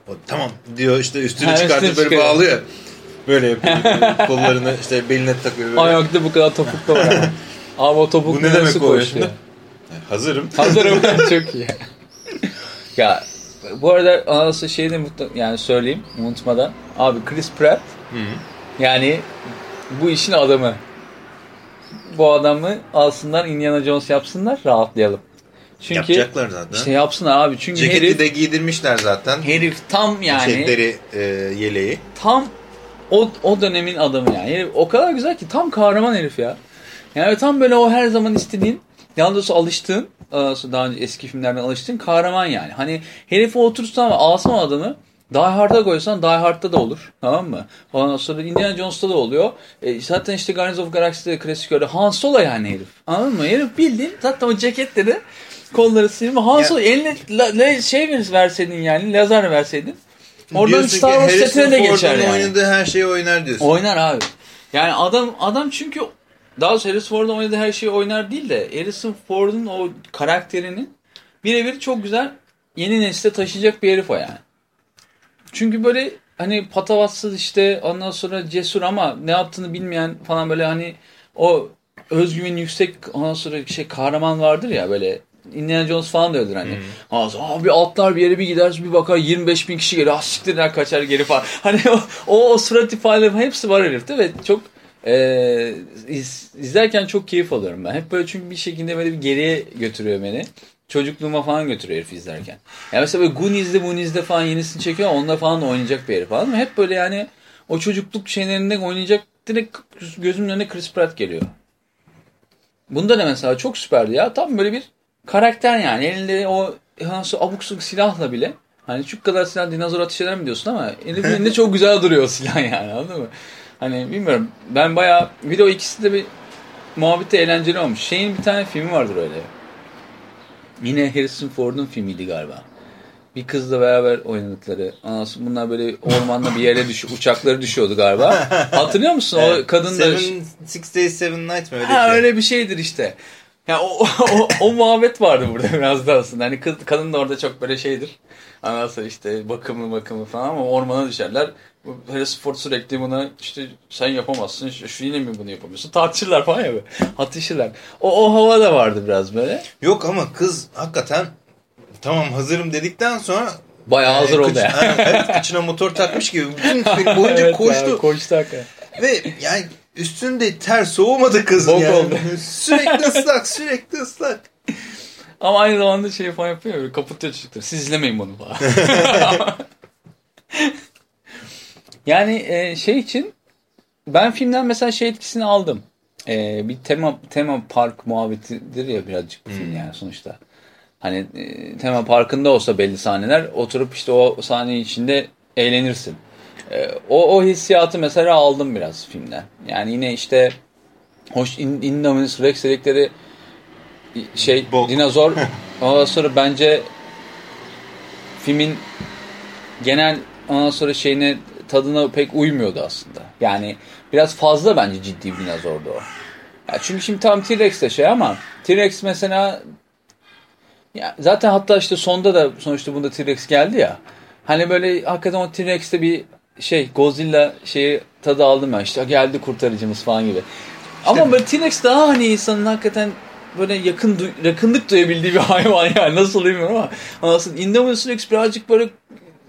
O, tamam diyor işte üstünü Ha, çıkartıp üstünü böyle çıkarıyor. bağlıyor. Böyle yapıyor. Kollarını işte beline takıyor. Böyle. Ayakta bu kadar topuk da var. abi. Abi o topuk Bu ne demek o koşuyor? şimdi? Hazırım. Hazırım çok iyi. ya bu arada anası şey de mutlu, yani söyleyeyim unutmadan. Abi Chris Pratt Hı -hı. yani bu işin adamı. Bu adamı alsınlar Indiana Jones yapsınlar rahatlayalım. Çünkü Yapacaklar zaten. işte yapsınlar abi çünkü Ceketi herif, de giydirmişler zaten. herif tam yani Şey, deri e, yeleği. tam o, o dönemin adamı yani. Herif o kadar güzel ki tam kahraman herif ya. Yani tam böyle o her zaman istediğin, yalnız alıştığın, daha önce eski filmlerden alıştığın kahraman yani. Hani herifi oturtsan ama alsan adamı Die Hard'a koysan Die Hard'da da olur. Tamam mı? Ondan sonra Indiana Jones'ta da oluyor. E, zaten işte Guardians of Galaxy'de klasik öyle. Han Solo yani herif. Anladın mı? Herif bildiğin zaten o ceketleri kolları silme. Han Ya- Solo eline la, la- şey verseydin yani lazer verseydin. Oradan Diyorsun Star Wars setine de geçer Ford'un yani. oynadığı her şeyi oynar diyorsun. Oynar abi. Yani adam adam çünkü daha doğrusu Harrison Ford'un oynadığı her şeyi oynar değil de Harrison Ford'un o karakterini birebir çok güzel yeni nesle taşıyacak bir herif o yani. Çünkü böyle hani patavatsız işte ondan sonra cesur ama ne yaptığını bilmeyen falan böyle hani o özgüven yüksek ondan sonra şey kahraman vardır ya böyle Indiana Jones falan da öyledir hani. Az abi atlar bir yere bir gider bir bakar 25 bin kişi geliyor. Ah siktir lan kaçar geri falan. Hani o, o, o surat ifadeleri hepsi var herifte ve çok e, iz, izlerken çok keyif alıyorum ben. Hep böyle çünkü bir şekilde böyle bir geriye götürüyor beni. Çocukluğuma falan götürüyor herif izlerken. Yani mesela böyle Goonies'de Moonies'de falan yenisini çekiyor onda falan oynayacak bir herif falan. Ama hep böyle yani o çocukluk şeylerinde oynayacak direkt gözümün önüne Chris Pratt geliyor. Bunda da mesela çok süperdi ya. Tam böyle bir karakter yani. Elinde o nasıl abuk sabuk silahla bile. Hani şu kadar silah dinozor ateş eder mi diyorsun ama elinde çok güzel duruyor silah yani anladın mı? Hani bilmiyorum. Ben bayağı bir de o ikisi de bir muhabbeti eğlenceli olmuş. Şeyin bir tane filmi vardır öyle. Yine Harrison Ford'un filmiydi galiba. Bir kızla beraber oynadıkları. Anasını bunlar böyle ormanda bir yere düş uçakları düşüyordu galiba. Hatırlıyor musun? O kadın da Seven, Six Days Seven Nights mi öyle ha, şey? öyle bir şeydir işte. Ya o, o, o muhabbet vardı burada biraz da aslında. Hani kız, kadın da orada çok böyle şeydir. Anası işte bakımlı bakımlı falan ama ormana düşerler. Bu Harrison Ford sürekli buna işte sen yapamazsın, şu, şu yine mi bunu yapamıyorsun? Tartışırlar falan ya böyle. Atışırlar. O, o hava da vardı biraz böyle. Yok ama kız hakikaten tamam hazırım dedikten sonra Bayağı hazır e, oldu kıç- ya. Aynen, evet, kıçına motor takmış gibi bütün film boyunca Evet koştu. ya, koştu hakikaten. Ve yani üstünde ter soğumadı kızın Bok yani. oldu. sürekli ıslak sürekli ıslak. Ama aynı zamanda şey falan yapıyor. Böyle kapatıyor çocukları. Siz izlemeyin bunu falan. yani e, şey için ben filmden mesela şey etkisini aldım. E, bir tema tema park muhabbetidir ya birazcık bu film yani sonuçta. Hani e, tema parkında olsa belli sahneler oturup işte o sahne içinde eğlenirsin. E, o, o hissiyatı mesela aldım biraz filmden. Yani yine işte hoş In- Indominus Rex dedikleri şey Bok. dinozor ondan sonra bence filmin genel ondan sonra şeyine tadına pek uymuyordu aslında. Yani biraz fazla bence ciddi bir dinozordu o. Ya çünkü şimdi tam T-Rex de şey ama T-Rex mesela ya zaten hatta işte sonda da sonuçta bunda T-Rex geldi ya. Hani böyle hakikaten o T-Rex'te bir şey Godzilla şeyi tadı aldım ben işte geldi kurtarıcımız falan gibi. Ama böyle T-Rex daha hani insanın hakikaten böyle yakın du- yakınlık duyabildiği bir hayvan yani nasıl bilmiyorum ama aslında Indominus Rex birazcık böyle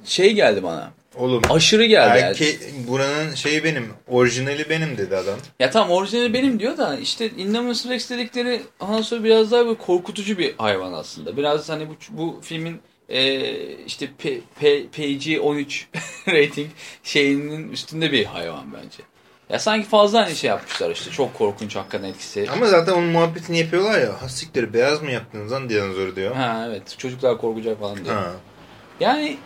şey geldi bana. Oğlum Aşırı geldi. yani. erke, buranın şeyi benim orijinali benim dedi adam. Ya tamam orijinali benim diyor da işte Indominus Rex dedikleri ondan sonra biraz daha böyle korkutucu bir hayvan aslında. Biraz hani bu, bu filmin e, işte P, P, PG-13 rating şeyinin üstünde bir hayvan bence. Ya sanki fazla hani şey yapmışlar işte çok korkunç hakikaten etkisi. Ama zaten onun muhabbetini yapıyorlar ya. Hastikleri beyaz mı yaptınız lan dinozoru diyor. Ha evet çocuklar korkacak falan diyor. Ha. Yani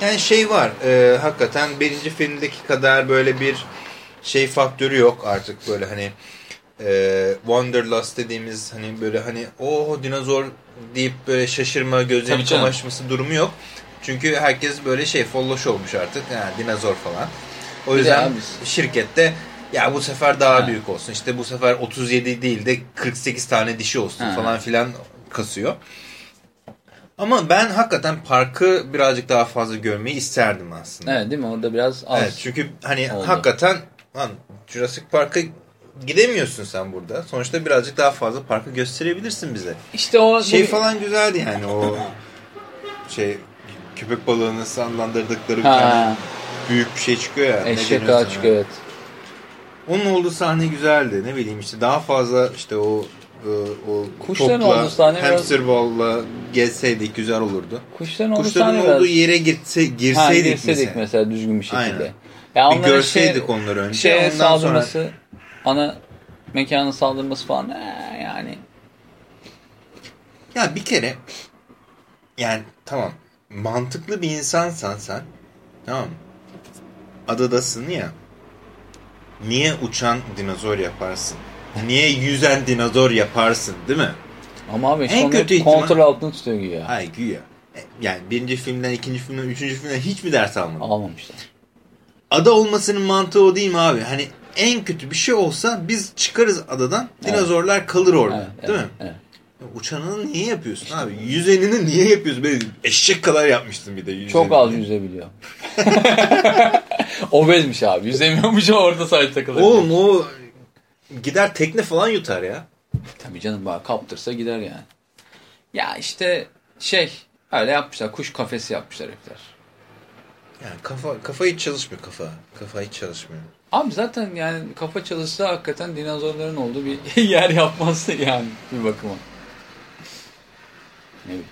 Yani şey var e, hakikaten birinci filmdeki kadar böyle bir şey faktörü yok artık böyle hani e, Wanderlust dediğimiz hani böyle hani o dinozor deyip böyle şaşırma gözlerin kamaşması durumu yok. Çünkü herkes böyle şey folloş olmuş artık yani dinozor falan. O yüzden şirkette ya bu sefer daha Ha. büyük olsun işte bu sefer 37 değil de 48 tane dişi olsun Ha. falan filan kasıyor. Ama ben hakikaten parkı birazcık daha fazla görmeyi isterdim aslında. evet değil mi orada biraz az. Evet, çünkü hani oldu. hakikaten lan Jurassic Park'a gidemiyorsun sen burada. Sonuçta birazcık daha fazla parkı gösterebilirsin bize. İşte o Şey bu- falan güzeldi yani o şey köpek balığını sallandırdıkları ha, büyük bir şey çıkıyor ya. eşek ağa çıkıyor evet. Onun olduğu sahne güzeldi. Ne bileyim işte daha fazla işte o o Kuşların topla, olduğu sahne biraz- hamster ball'la gezseydik güzel olurdu. Kuşların olduğu Kuşların sahne olduğu biraz- yere girse, Ha, girseydik, girseydik mesela. mesela. düzgün bir şekilde. Aynen. Ya Bir onların görseydik şey- onları önce. Şeye ondan sonra saldırması, ana mekanın saldırması falan ee, yani. Ya bir kere yani tamam mantıklı bir insansan sen tamam? Adadasın ya niye uçan dinozor yaparsın? Niye yüzen dinozor yaparsın değil mi? Ama abi En işte kötü ihtimal- kontrol altında tutuyor güya. Hayır güya. E, Yani birinci filmden, ikinci filmden, üçüncü filmden hiç mi ders almadın? Almamışlar. Ada olmasının mantığı o değil mi abi? Hani en kötü bir şey olsa biz çıkarız adadan dinozorlar kalır orada Evet, değil evet, mi? evet. Uçanını niye yapıyorsun abi? Yüzenini niye yapıyorsun? Böyle eşek kadar yapmıştın bir de yüzenini. Çok az yüzebiliyor. Obezmiş abi. Yüzemiyormuş orada sadece takılıyor. Oğlum o gider tekne falan yutar ya. Tabii canım bak kaptırsa gider yani. Ya işte şey öyle yapmışlar. Kuş kafesi yapmışlar herifler. Yani kafa, kafa hiç çalışmıyor kafa. Kafa hiç çalışmıyor. Abi zaten yani kafa çalışsa hakikaten dinozorların olduğu bir yer yapmazdı yani bir bakıma. Ne bileyim.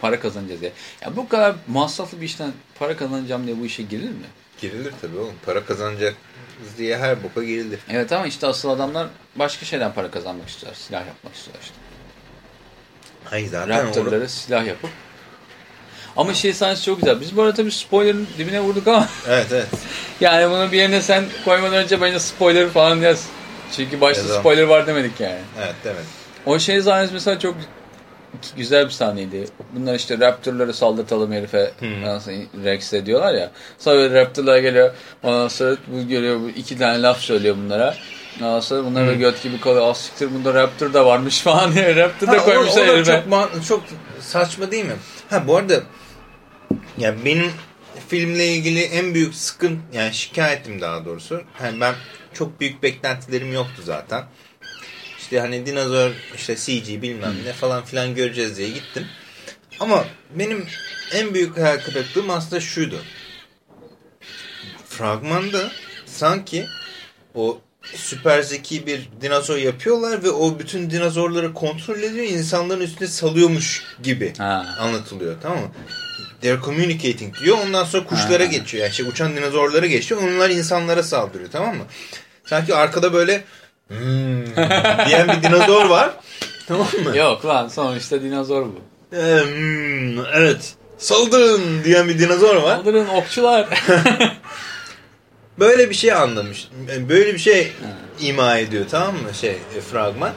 Para kazanacağız diye. Ya bu kadar masraflı bir işten para kazanacağım diye bu işe girilir mi? Girilir tabii oğlum. Para kazanacak diye her boka girilir. Evet ama işte asıl adamlar başka şeyden para kazanmak istiyor. Silah yapmak istiyor işte. Hayır zaten Raptorları silah yapıp. Ama şey sahnesi çok güzel. Biz bu arada tabii spoiler'ın dibine vurduk ama Evet evet. yani bunu bir yerine sen koymadan önce bence spoiler falan yaz. Çünkü başta spoiler var demedik yani. Evet demek. O şey sahnesi mesela çok güzel bir sahneydi. Bunlar işte Raptor'ları saldırtalım herife sonra Rex'e diyorlar ya. Sonra Raptor'lar geliyor. Ondan sonra bu geliyor bu iki tane laf söylüyor bunlara. Ondan sonra bunlar böyle göt gibi kalıyor. Az siktir bunda Raptor da varmış falan diye. Raptor da Ha, koymuşlar o da herife. çok, çok saçma değil mi? Ha bu arada ya benim filmle ilgili en büyük sıkıntı yani şikayetim daha doğrusu. Yani ben çok büyük beklentilerim yoktu zaten. İşte hani dinozor işte CG bilmem ne falan filan göreceğiz diye gittim. Ama benim en büyük hayal kırıklığım aslında şuydu. Fragmanda sanki o süper zeki bir dinozor yapıyorlar ve o bütün dinozorları kontrol ediyor insanların üstüne salıyormuş gibi Ha. anlatılıyor tamam mı? They're communicating diyor ondan sonra kuşlara Ha. geçiyor yani şey, uçan dinozorlara geçiyor onlar insanlara saldırıyor tamam mı? Sanki arkada böyle hmm, diyen bir dinozor var tamam mı? Yok lan sonuçta dinozor bu. Ee, hmm, evet saldırın diyen bir dinozor var. Saldırın okçular. Böyle bir şey anlamış. Böyle bir şey ima ediyor tamam mı şey e, fragman.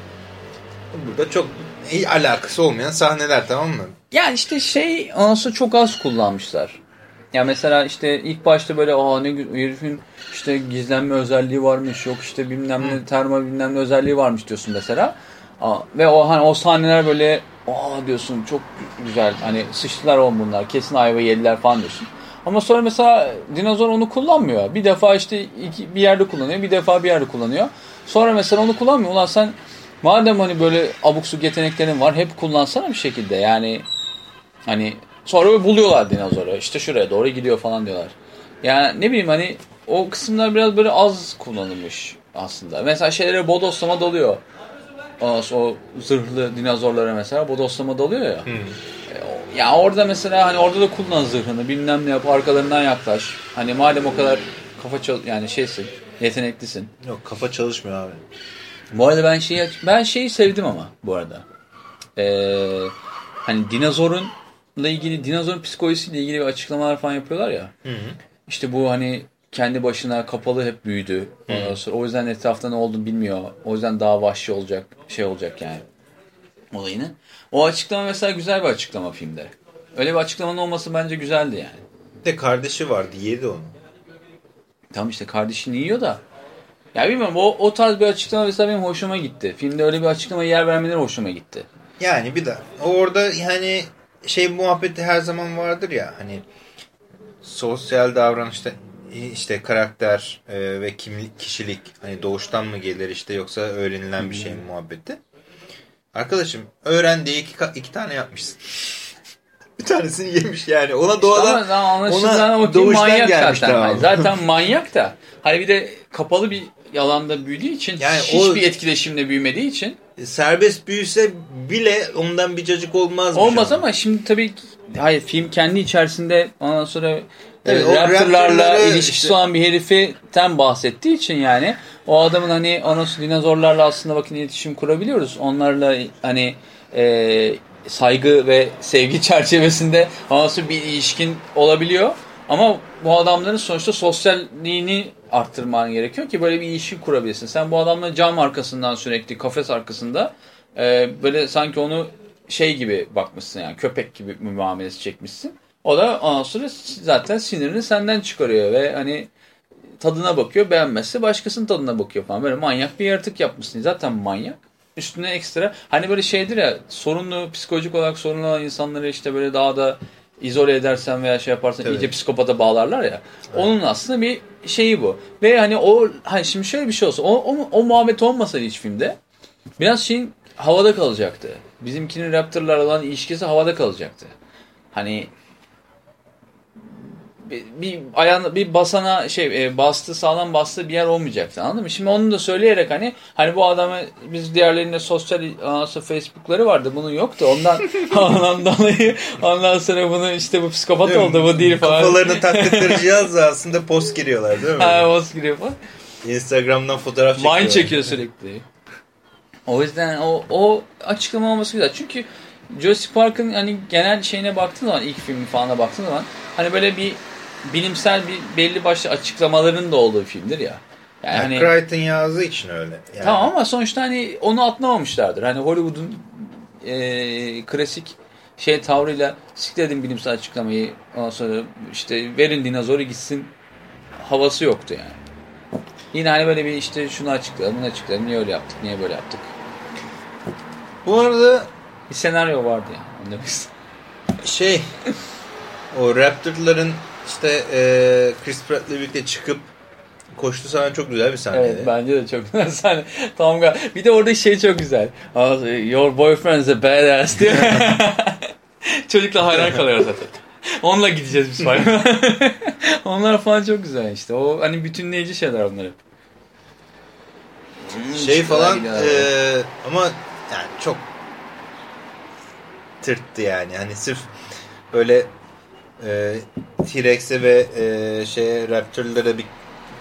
Burada çok iyi alakası olmayan sahneler tamam mı? Yani işte şey anası çok az kullanmışlar. Ya mesela işte ilk başta böyle aa ne herifin işte gizlenme özelliği varmış yok işte bilmem ne termal bilmem ne özelliği varmış diyorsun mesela. Aa, ve o hani o sahneler böyle aa diyorsun çok güzel hani sıçtılar on bunlar kesin ayva yediler falan diyorsun. Ama sonra mesela dinozor onu kullanmıyor. Bir defa işte iki, bir yerde kullanıyor bir defa bir yerde kullanıyor. Sonra mesela onu kullanmıyor. Ulan sen madem hani böyle abuk subuk yeteneklerin var hep kullansana bir şekilde yani Hani sonra buluyorlar dinozoru. İşte şuraya doğru gidiyor falan diyorlar. Yani ne bileyim hani o kısımlar biraz böyle az kullanılmış aslında. Mesela şeylere bodoslama dalıyor. O, o zırhlı dinozorlara mesela bodoslama dalıyor ya. E, o- Ya orada mesela hani orada da kullan zırhını bilmem ne yap arkalarından yaklaş. Hani madem o kadar kafa çal yani şeysin yeteneklisin. Yok kafa çalışmıyor abi. Bu arada ben şeyi ben şeyi sevdim ama bu arada. Ee, hani dinozorunla ilgili dinozorun psikolojisiyle ilgili bir açıklamalar falan yapıyorlar ya. İşte bu hani kendi başına kapalı hep büyüdü. Ondan sonra o yüzden etrafta ne olduğunu bilmiyor. O yüzden daha vahşi olacak şey olacak yani olayını. O açıklama mesela güzel bir açıklama filmde. Öyle bir açıklamanın olması bence güzeldi yani. Bir de kardeşi vardı yedi onu. Tam işte kardeşini yiyor da. Ya bilmiyorum o, o tarz bir açıklama mesela benim hoşuma gitti. Filmde öyle bir açıklamaya yer vermeleri hoşuma gitti. Yani bir de orada yani şey muhabbeti her zaman vardır ya hani sosyal davranışta işte karakter e, ve kimlik kişilik hani doğuştan mı gelir işte yoksa öğrenilen bir şey mi muhabbeti. Arkadaşım öğrendiği iki, iki tane yapmışsın. bir tanesini yemiş yani. Ona doğadan Ama daha anlaşılan ona o doğuştan manyak gelmiş zaten. tamam. Hani zaten manyak da. Hani bir de kapalı bir alanda büyüdüğü için Yani hiçbir o- etkileşimle büyümediği için serbest büyüse bile ondan bir cacık olmaz. olmaz ama şimdi tabii ki- hayır film kendi içerisinde ondan sonra Evet, e, Raptor'larla ilişkisi işte- olan bir heriften bahsettiği için yani o adamın hani anası dinozorlarla aslında bakın iletişim kurabiliyoruz. Onlarla hani e, saygı ve sevgi çerçevesinde anası bir ilişkin olabiliyor. Ama bu adamların sonuçta sosyalliğini arttırman gerekiyor ki böyle bir ilişki kurabilsin. Sen bu adamla cam arkasından sürekli kafes arkasında e, böyle sanki onu şey gibi bakmışsın yani köpek gibi muamelesi çekmişsin. O da ondan sonra zaten sinirini senden çıkarıyor ve hani tadına bakıyor beğenmezse başkasının tadına bakıyor falan. Böyle manyak bir yaratık yapmışsın. Zaten manyak. Üstüne ekstra hani böyle şeydir ya sorunlu psikolojik olarak sorunlu olan insanları işte böyle daha da izole edersen veya şey yaparsan Evet. iyice psikopata bağlarlar ya. Onun aslında bir şeyi bu. Ve hani o hani şimdi şöyle bir şey olsa o, o, o muhabbet olmasaydı hiç filmde biraz şeyin havada kalacaktı. Bizimkinin Raptor'larla olan ilişkisi havada kalacaktı. Hani bir, bir ayağına bir basana şey e, bastı sağlam bastığı bir yer olmayacaktı anladın mı? Şimdi onu da söyleyerek hani hani bu adamı biz diğerlerinde sosyal anası Facebook'ları vardı bunun yoktu ondan ondan dolayı ondan sonra bunu işte bu psikopat Değil mi? oldu bu değil falan. Kafalarını taktıkları cihazla aslında post giriyorlar değil mi? Ha, boss giriyor falan. Instagram'dan fotoğraf çekiyorlar. Vine çekiyor sürekli. O yüzden o, o açıklama olması güzel. Çünkü Jurassic Park'ın hani genel şeyine baktığın zaman ilk filmi falan baktığın zaman hani böyle bir bilimsel bir belli başlı açıklamaların da olduğu filmdir ya. Yani Yani hani Crichton yazdığı için öyle. Yani. Tamam ama sonuçta hani onu atlamamışlardır. Hani Hollywood'un e, klasik şey tavrıyla sikledin bilimsel açıklamayı ondan sonra işte verin dinozoru gitsin havası yoktu yani. Yine hani böyle bir işte şunu açıklayalım, bunu açıklayalım, niye öyle yaptık, niye böyle yaptık. Bu arada Bir senaryo vardı yani. Şey o Raptor'ların işte e, Chris Pratt'le birlikte çıkıp koştu sana çok güzel bir sahneydi. Evet bence de çok güzel sahne. Tamam gal- Bir de orada şey çok güzel. Your boyfriend's a badass diyor. Çocukla hayran kalıyor zaten. Onunla gideceğiz biz falan. onlar falan çok güzel işte. O hani bütünleyici şeyler onlar hep. Şey falan e, ama yani çok tırttı yani. Hani sırf böyle e, T-Rex'e ve e, şeye Raptor'lara bir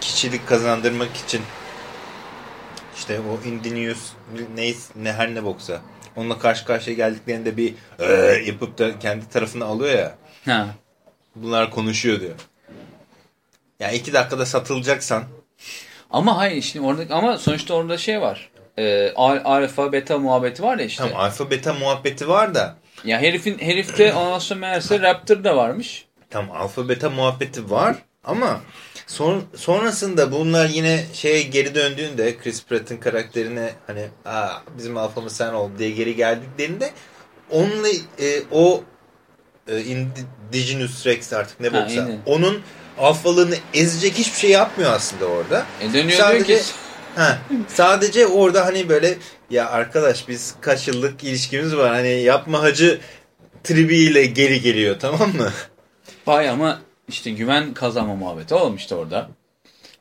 kişilik kazandırmak için işte o Indinius neyse ne her ne boksa onunla karşı karşıya geldiklerinde bir e, yapıp da kendi tarafına alıyor ya. Ha. Bunlar konuşuyor diyor. Ya iki dakikada satılacaksan Ama hayır şimdi orada ama sonuçta orada şey var. Ee, al- alfa beta muhabbeti var ya işte. tam alfa beta muhabbeti var da Ya herifin herifte ondan sonra meğerse Raptor da varmış. tam alfa beta muhabbeti var ama son, sonrasında bunlar yine şeye geri döndüğünde Chris Pratt'ın karakterine hani Aa, bizim alfamız sen ol diye geri geldiklerinde onunla e, o e, Indigenous Rex artık ne boksa onun alfalığını ezecek hiçbir şey yapmıyor aslında orada. E dönüyor Sadece- diyor ki Ha, sadece orada hani böyle ya arkadaş biz kaç yıllık ilişkimiz var hani yapma hacı tribiyle geri geliyor tamam mı? Vay ama işte güven kazanma muhabbeti olmuştu orada.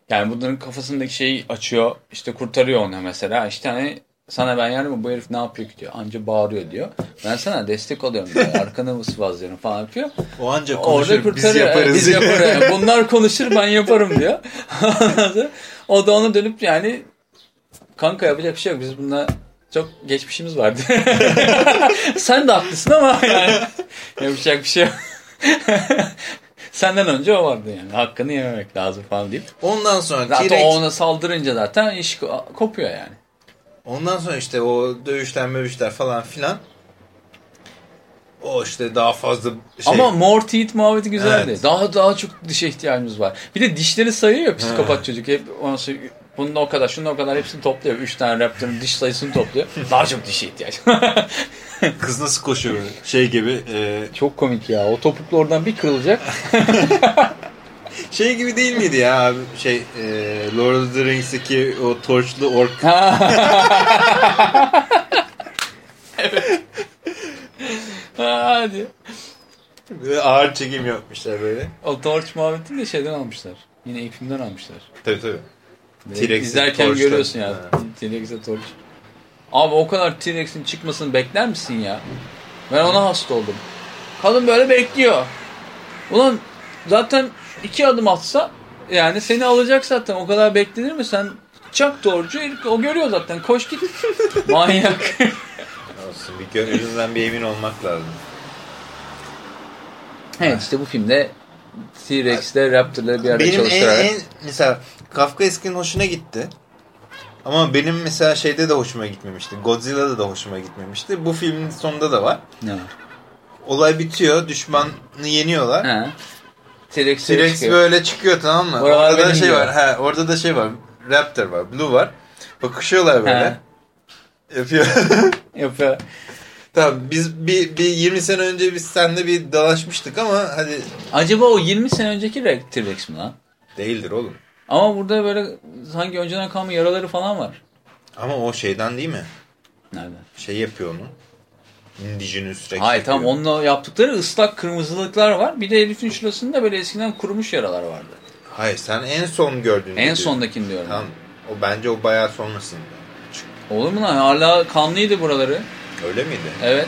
Yani bunların kafasındaki şeyi açıyor işte kurtarıyor onu mesela işte hani sana ben yardım bu herif ne yapıyor ki diyor. Anca bağırıyor diyor. Ben sana destek oluyorum diyor. Arkanı sıvazlıyorum falan yapıyor. O Orada konuşur biz kurtarıyor. yaparız. Biz yaparız. Bunlar konuşur ben yaparım diyor. O da ona dönüp yani kanka yapacak bir şey yok. Biz bununla çok geçmişimiz vardı. Sen de haklısın ama yani yapacak bir şey yok. Senden önce o vardı yani. Hakkını yememek lazım falan deyip. Ondan sonra Zaten T-Rex ona saldırınca zaten iş ko- kopuyor yani. ondan sonra işte o dövüşler mövüşler falan filan o işte daha fazla şey Ama more teeth muhabbeti güzeldi. Evet. Daha daha çok dişe ihtiyacımız var. Bir de dişleri sayıyor psikopat çocuk. Hep ondan sonra bunun o kadar, şunun o kadar hepsini topluyor. Üç tane raptorun diş sayısını topluyor. Daha çok dişe ihtiyaç. kız nasıl koşuyor böyle? şey gibi e, çok komik ya. O topuklu oradan bir kırılacak. şey gibi değil miydi ya abi şey e, Lord of the Rings'teki o torçlu ork Hadi. Böyle ağır çekim yapmışlar böyle. O torch muhabbetini de şeyden almışlar. Yine ilk filmden almışlar. Tabii tabii. T-Rex'i İzlerken torch'tan. görüyorsun ya. T-Rex'e torch. Abi o kadar T-Rex'in çıkmasını bekler misin ya? Ben ona hasta oldum. Kadın böyle bekliyor. Ulan zaten iki adım atsa yani seni alacak zaten. O kadar beklenir mi? Sen çak torcu o görüyor zaten. Koş git. Manyak. Olsun bir gönlünden bir emin olmak lazım. evet işte bu filmde T-Rex'le Raptor'ları bir arada Benim en, çalıştırarak. en mesela Kafka Eskinin hoşuna gitti. Ama benim mesela şeyde de hoşuma gitmemişti. Godzilla'da da hoşuma gitmemişti. Bu filmin sonunda da var. Ne var? Olay bitiyor. Düşmanı yeniyorlar. T-Rex çıkıyor. böyle çıkıyor tamam mı? Oralar orada da şey var. He, orada da şey var. Raptor var. Blue var. Bakışıyorlar böyle. Ha. Yapıyor. Yapıyor. tamam biz bir, bir 20 sene önce biz seninle bir dalaşmıştık ama hadi Acaba o 20 sene önceki Re- T-Rex mi lan? değildir oğlum. Ama burada böyle sanki önceden kalma yaraları falan var. Ama o şeyden değil mi? Nereden? Şey yapıyor onu. Indigenous Rex Hayır tamam yapıyor. onunla yaptıkları ıslak kırmızılıklar var. Bir de herifin şurasında böyle eskiden kurumuş yaralar vardı. Hayır sen en son gördüğün. En sondakini diyorum. Tamam. O bence o bayağı sonrasında. Olur mu lan? Hala kanlıydı buraları. Öyle miydi? Evet.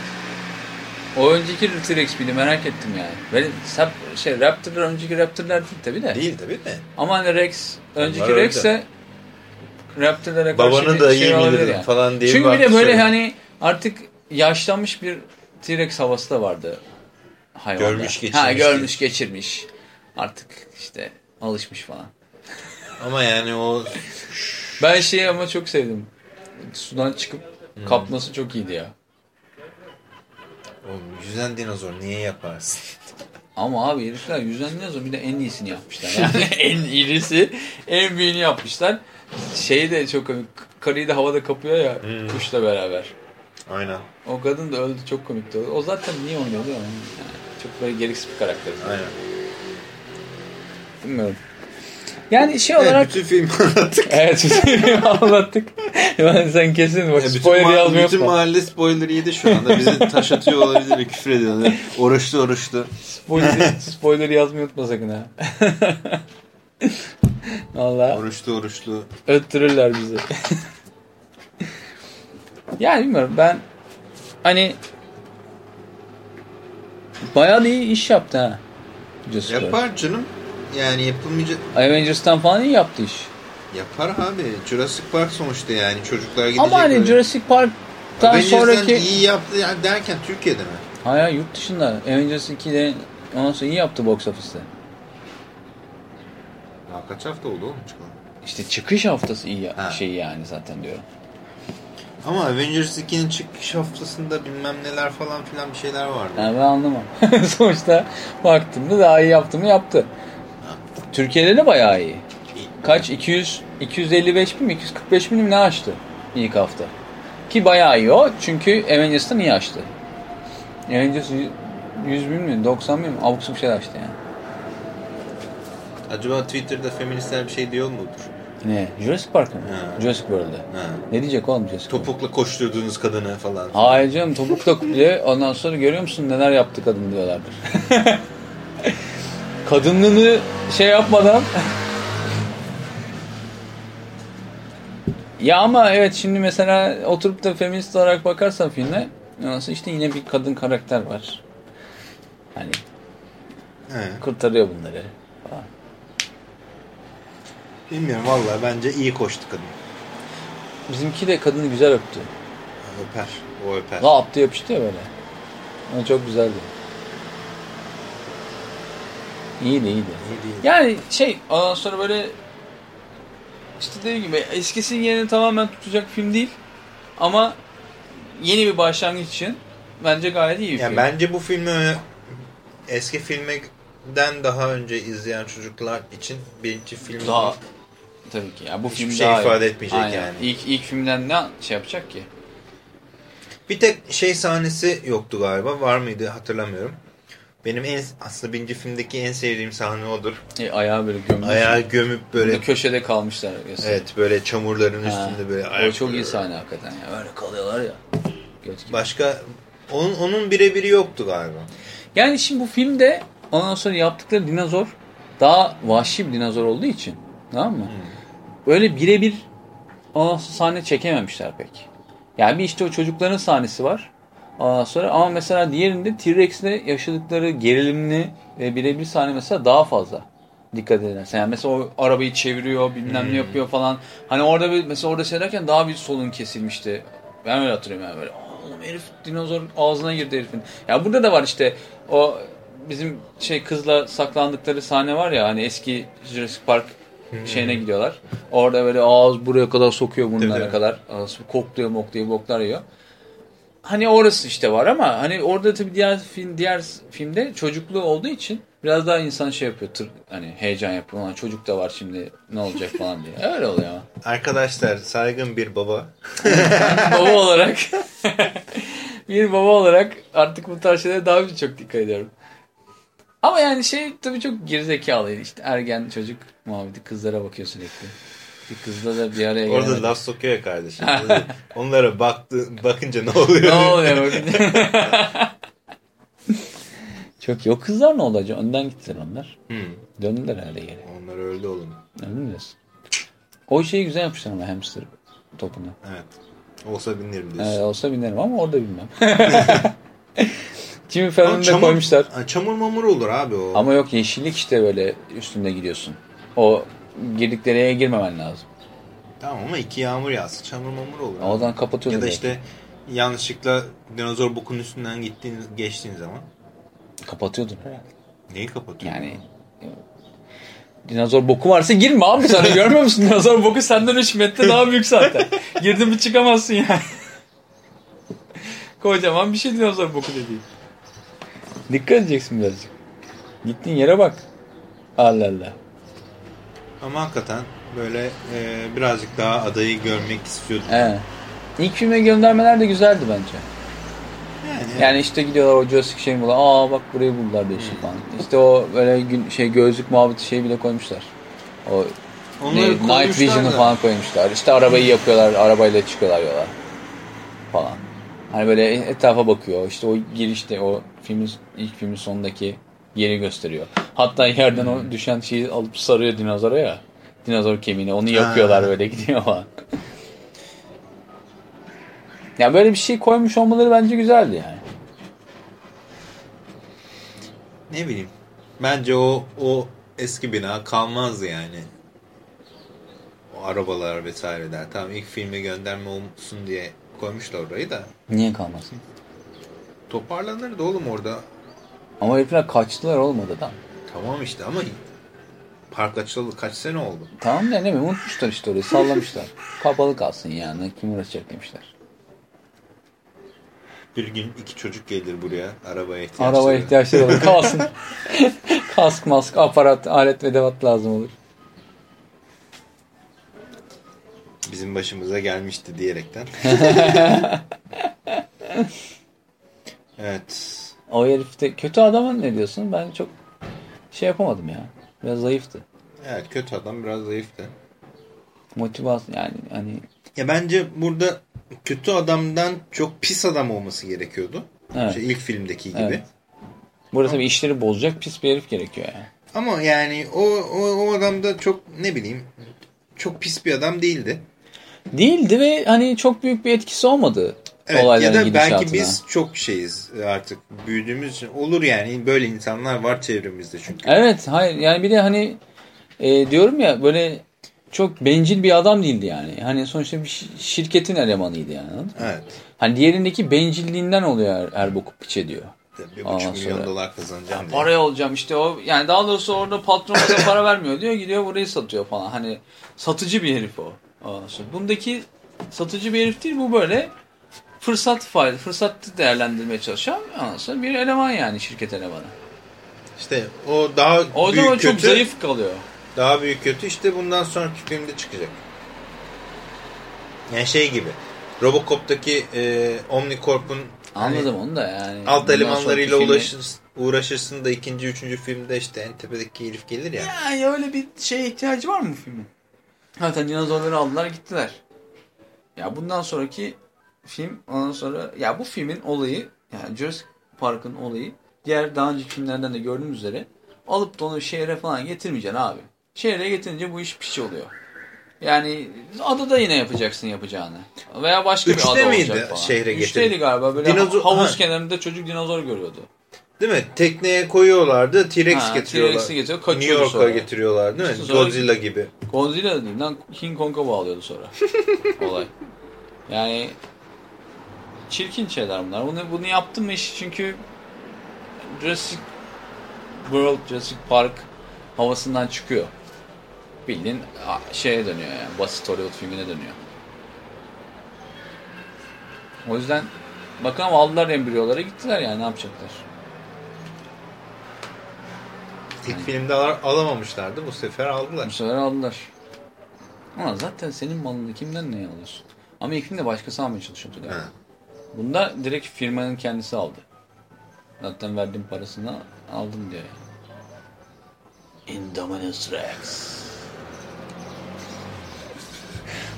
O önceki T-Rex merak ettim yani. Böyle sap, şey Raptor'lar önceki Raptor'lar değil tabii de. Değil tabii de. Ama hani Rex önceki Rex ise Raptor'lara karşı Babanı da şey iyi bilirim yani. falan diye Çünkü bir de böyle şöyle. hani artık yaşlanmış bir T-Rex havası da vardı hayvanda. Görmüş, Ha geçirmiş görmüş geçirmiş. Artık işte alışmış falan. Ama yani o Ben şeyi ama çok sevdim. Sudan çıkıp kapması çok iyiydi ya. Oğlum yüzen dinozor niye yaparsın? Ama abi herifler yüzden dinozor bir de en iyisini yapmışlar. Yani en irisi, en büyüğünü yapmışlar. Şey de çok komik. Karıyı da havada kapıyor ya kuşla beraber. Aynen. O kadın da öldü çok komikti. O zaten niye oynuyordu ya? Yani çok böyle gereksiz bir karakter. Aynen. Bilmiyorum. Yani şey Evet, olarak bütün filmi anlattık. evet bütün anlattık. Ben sen kesin bak Ya spoiler ma- yazmıyor. bütün mahalle spoiler yedi şu anda. Bizi taş atıyor olabilir ve küfür ediyorlar. Oruçlu oruçlu. Spoiler, spoiler yazmayı unutma sakın ha. Valla Oruçlu oruçlu. öttürürler bizi. yani bilmiyorum ben hani bayağı iyi iş yaptı ha. World. Yapar canım. Yani yapılmayacak. Avengers'tan falan iyi yaptı iş. Yapar abi. Jurassic Park sonuçta yani. Çocuklar gidecek. Ama hani öyle. Jurassic Park'tan Avengers'den sonraki... iyi yaptı yani derken Türkiye'de mi? Hayır yurt dışında. Avengers 2'de ondan sonra iyi yaptı box office'te. Ya kaç hafta oldu oğlum çıkalı? İşte çıkış haftası iyi Ha. şey yani zaten diyorum. Ama Avengers 2'nin çıkış haftasında bilmem neler falan filan bir şeyler vardı. Yani ben anlamam. Sonuçta baktığımda daha iyi yaptı mı yaptı. Türkiye'de de bayağı iyi. Kaç? 200, 255 bin mi? 245 bin mi ne açtı ilk hafta? Ki bayağı iyi o. Çünkü Avengers'tan iyi açtı. Avengers 100 bin mi? 90 bin mi? Abuk sabuk şeyler açtı yani. Acaba Twitter'da feministler bir şey diyor mudur? Ne? Jurassic Park mı? Ha. Jurassic World'da. Ha. Ne diyecek oğlum Jurassic World? Topukla koşturduğunuz kadını falan. Hayır canım topukla diye ondan sonra görüyor musun neler yaptı kadın diyorlardır. Kadınlığını şey yapmadan Ya ama evet şimdi mesela oturup da feminist olarak bakarsan filme nasıl işte yine bir kadın karakter var. Hani He. kurtarıyor bunları. falan. Bilmiyorum vallahi bence iyi koştu kadın. Bizimki de kadını güzel öptü. Öper. O öper. Lap diye yapıştı ya böyle. O çok güzeldi. İyiydi iyiydi. İyi değil. Yani şey ondan sonra böyle işte dediğim gibi eskisinin yerini tamamen tutacak film değil. Ama yeni bir başlangıç için bence gayet iyi bir Yani film. bence bu filmi eski filmden daha önce izleyen çocuklar için birinci film Daha tabii ki. Ya bu Hiçbir film şey daha iyi. ifade etmeyecek Aynen. yani. İlk ilk filmden ne şey yapacak ki? Bir tek şey sahnesi yoktu galiba. Var mıydı hatırlamıyorum. Benim en aslında birinci filmdeki en sevdiğim sahne odur. E, ayağı böyle gömmüş. Ayağı gömüp böyle köşede kalmışlar. mesela. evet böyle çamurların Ha, üstünde böyle O çok iyi sahne hakikaten ya. Öyle kalıyorlar ya. Başka onun onun birebiri yoktu galiba. Yani şimdi bu filmde ondan sonra yaptıkları dinozor daha vahşi bir dinozor olduğu için tamam mı? Öyle birebir sahne çekememişler pek. Yani bir işte o çocukların sahnesi var. Ondan sonra ama mesela diğerinde T-Rex'le yaşadıkları gerilimli ve birebir sahne mesela daha fazla. Dikkat edersen. Yani mesela o arabayı çeviriyor, bilmem ne yapıyor falan. Hani orada bir mesela orada seyrederken daha bir solun kesilmişti. Ben öyle hatırlıyorum yani böyle. "Aa, Oğlum herif dinozor ağzına girdi herifin. Ya burada da var işte o bizim şey kızla saklandıkları sahne var ya hani eski Jurassic Park şeyine gidiyorlar. Orada böyle ağız buraya kadar sokuyor Tabii. kadar. Ağız kokluyor mokluyor boklar yiyor. Hani orası işte var ama hani orada tabii diğer film diğer filmde çocukluğu olduğu için biraz daha insan şey yapıyor. Tır, hani heyecan yapıyor. Ulan çocuk da var şimdi ne olacak falan diye. Öyle oluyor ama. Arkadaşlar saygın bir baba. baba olarak bir baba olarak artık bu tarz şeylere daha bir çok dikkat ediyorum. Ama yani şey tabii çok gerizekalıydı işte ergen çocuk muhabbeti kızlara bakıyor sürekli. Bir kızla da bir araya Orada gelemedi. laf sokuyor ya kardeşim. Onlara baktı, bakınca ne oluyor? Ne oluyor çok. O kızlar ne oldu acaba? Önden gittiler onlar. Hmm. Döndüler herhalde geri. Onlar öldü oğlum. Mi diyorsun? O şeyi güzel yapmışlar ama hamster topunu. Evet. Olsa binlerim diyorsun. Ee, olsa binerim ama orada bilmem. Kimi Ama Fallon'da koymuşlar. Çamur mamur olur abi o. Ama yok yeşillik işte böyle üstünde gidiyorsun. O girdikleri yere girmemen lazım. Tamam ama iki yağmur yağsa çamur mamur olur. abi. Oradan kapatıyorlar. Ya da belki. işte yanlışlıkla dinozor bokunun üstünden gittiğin, geçtiğin zaman Kapatıyordun herhalde. neyi kapatıyor? Yani dinozor boku varsa girme abi sana görmüyor musun? Dinozor boku senden 3 metre daha büyük zaten. Girdin mi çıkamazsın yani. Kocaman bir şey dinozor boku dediğin. Dikkat edeceksin birazcık. Gittiğin yere bak. Allah Allah. Ama hakikaten böyle e, birazcık daha adayı görmek istiyordum. He. İlk filme göndermeler de güzeldi bence. Yani, Yani işte gidiyorlar o Jurassic şeyi buluyorlar. Aa bak burayı buldular değişik falan. İşte o böyle gün, şey gözlük muhabbeti şeyi bile koymuşlar. O onları ne, Night Vision'ı falan koymuşlar. İşte arabayı yapıyorlar, arabayla çıkıyorlar yola falan. Hani böyle etrafa bakıyor. İşte o girişte o filmin ilk filmin sonundaki yeri gösteriyor. Hatta yerden o düşen şeyi alıp sarıyor dinozora ya. Dinozor kemiğini. Onu yapıyorlar Ha. böyle gidiyor falan. Ya böyle bir şey koymuş olmaları bence güzeldi yani. Ne bileyim. Bence o o eski bina kalmazdı yani. O arabalar vesaireler. Tamam ilk filme gönderme olsun diye koymuşlar orayı da. Niye kalmasın? Toparlanırdı oğlum orada. Ama herifler kaçtılar olmadı da. Tamam işte ama park açılalı kaç sene oldu. Tamam da ne mi unutmuşlar işte orayı sallamışlar. Kapalı kalsın yani kim uğraşacak demişler. Bir gün iki çocuk gelir buraya arabaya ihtiyaçları. Araba ihtiyaçları olur kalsın. Kask mask aparat alet ve edevat lazım olur. Bizim başımıza gelmişti diyerekten. evet. O herif de kötü adama ne diyorsun? Ben çok şey yapamadım ya. Biraz zayıftı. Evet kötü adam biraz zayıftı. Motivasyon yani hani Ya bence burada kötü adamdan çok pis adam olması gerekiyordu. Evet. İşte ilk filmdeki gibi. Evet. burada tabii işleri bozacak pis bir herif gerekiyor yani. Ama yani o, o, o adam da çok ne bileyim çok pis bir adam değildi. Değildi ve hani çok büyük bir etkisi olmadı. Evet, ya olayların da gidişatına. belki biz çok şeyiz artık büyüdüğümüz için. Olur yani böyle insanlar var çevremizde çünkü. Evet hayır yani bir de hani e, diyorum ya böyle çok bencil bir adam değildi yani. Hani sonuçta bir şi- şirketin elemanıydı yani. Evet. Hani diğerindeki bencilliğinden oluyor er, Erbok'u piç ediyor. Bir buçuk milyon sonra- dolar kazanacağım diye. Paraya olacağım işte o yani daha doğrusu orada patron bize para vermiyor diyor gidiyor burayı satıyor falan. Hani satıcı bir herif o. Ondan sonra Bundaki satıcı bir herif değil bu böyle fırsat fayda, fırsat değerlendirmeye çalışan sonra bir eleman yani şirket elemanı. İşte o daha O büyük zaman çok zayıf kalıyor. Daha büyük kötü işte bundan sonraki filmde çıkacak. Yani şey gibi. Robocop'taki e, Omnicorp'un hani Anladım onu da yani. alt elemanlarıyla filmi- uğraşır, uğraşırsın da ikinci, üçüncü filmde işte en tepedeki herif gelir ya. Yani öyle bir şeye ihtiyacı var mı filmin? Zaten dinozorları aldılar gittiler. Ya bundan sonraki film ondan sonra ya bu filmin olayı yani Jurassic Park'ın olayı diğer daha önceki filmlerden de gördüğümüz üzere alıp da onu şehre falan getirmeyeceksin abi. Şehre getirince bu iş piç oluyor. Yani adada yine yapacaksın yapacağını. Veya başka Üçte bir ada miydi olacak falan. şehre Üçteydi getirin- galiba. Böyle Dinozor- havuz ha. kenarında çocuk dinozor görüyordu. Değil mi? Tekneye koyuyorlardı. T-Rex getiriyorlar. T-Rex'i getiriyor, New York'a getiriyorlar değil mi? İşte Godzilla gibi. Godzilla değil lan King Kong'a bağlıyordu sonra. Olay. Yani çirkin şeyler bunlar. Bunu, bunu yaptım iş çünkü Jurassic World, Jurassic Park havasından çıkıyor. Bildiğin şeye dönüyor yani. Basit Hollywood filmine dönüyor. O yüzden bakın ama aldılar embriyolara gittiler yani ne yapacaklar. İlk filmde al- alamamışlardı. Bu sefer aldılar. Bu sefer aldılar. Ama zaten senin malını kimden ne alıyorsun? Ama ilk filmde başkası almaya çalışıyordu galiba. Ha. Bunda direkt firmanın kendisi aldı. Zaten verdiğim parasını aldım diyor. Indominus Rex.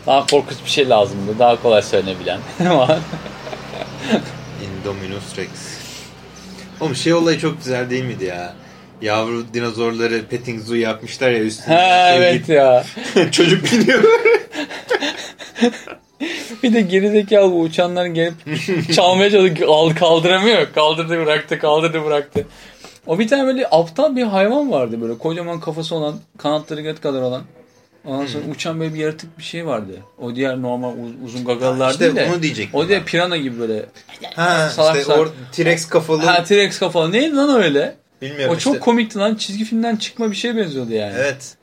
Daha korkunç bir şey lazımdı. Daha kolay söylenebilen. Indominus Rex. Oğlum şey olayı çok güzel değil miydi ya? Yavru dinozorları petting zoo yapmışlar ya üstüne. ha, Şey evet ya. Çocuk biniyor. Bir de gerizekalı bu uçanlar gelip çalmaya çalışıyor. Aldı kaldıramıyor. Kaldırdı bıraktı, kaldırdı bıraktı. O bir tane böyle aptal bir hayvan vardı böyle. Kocaman kafası olan, kanatları göt kadar olan. Ondan sonra uçan böyle bir yaratık bir şey vardı. O diğer normal uz- uzun gagalılar İşte değil de. onu diyecektim O diğer pirana gibi böyle. Ha Salak işte salak. T-Rex kafalı. Ha T-Rex kafalı. Neydi lan öyle? Bilmiyorum o çok işte. komikti lan. Çizgi filmden çıkma bir şeye benziyordu yani. Evet.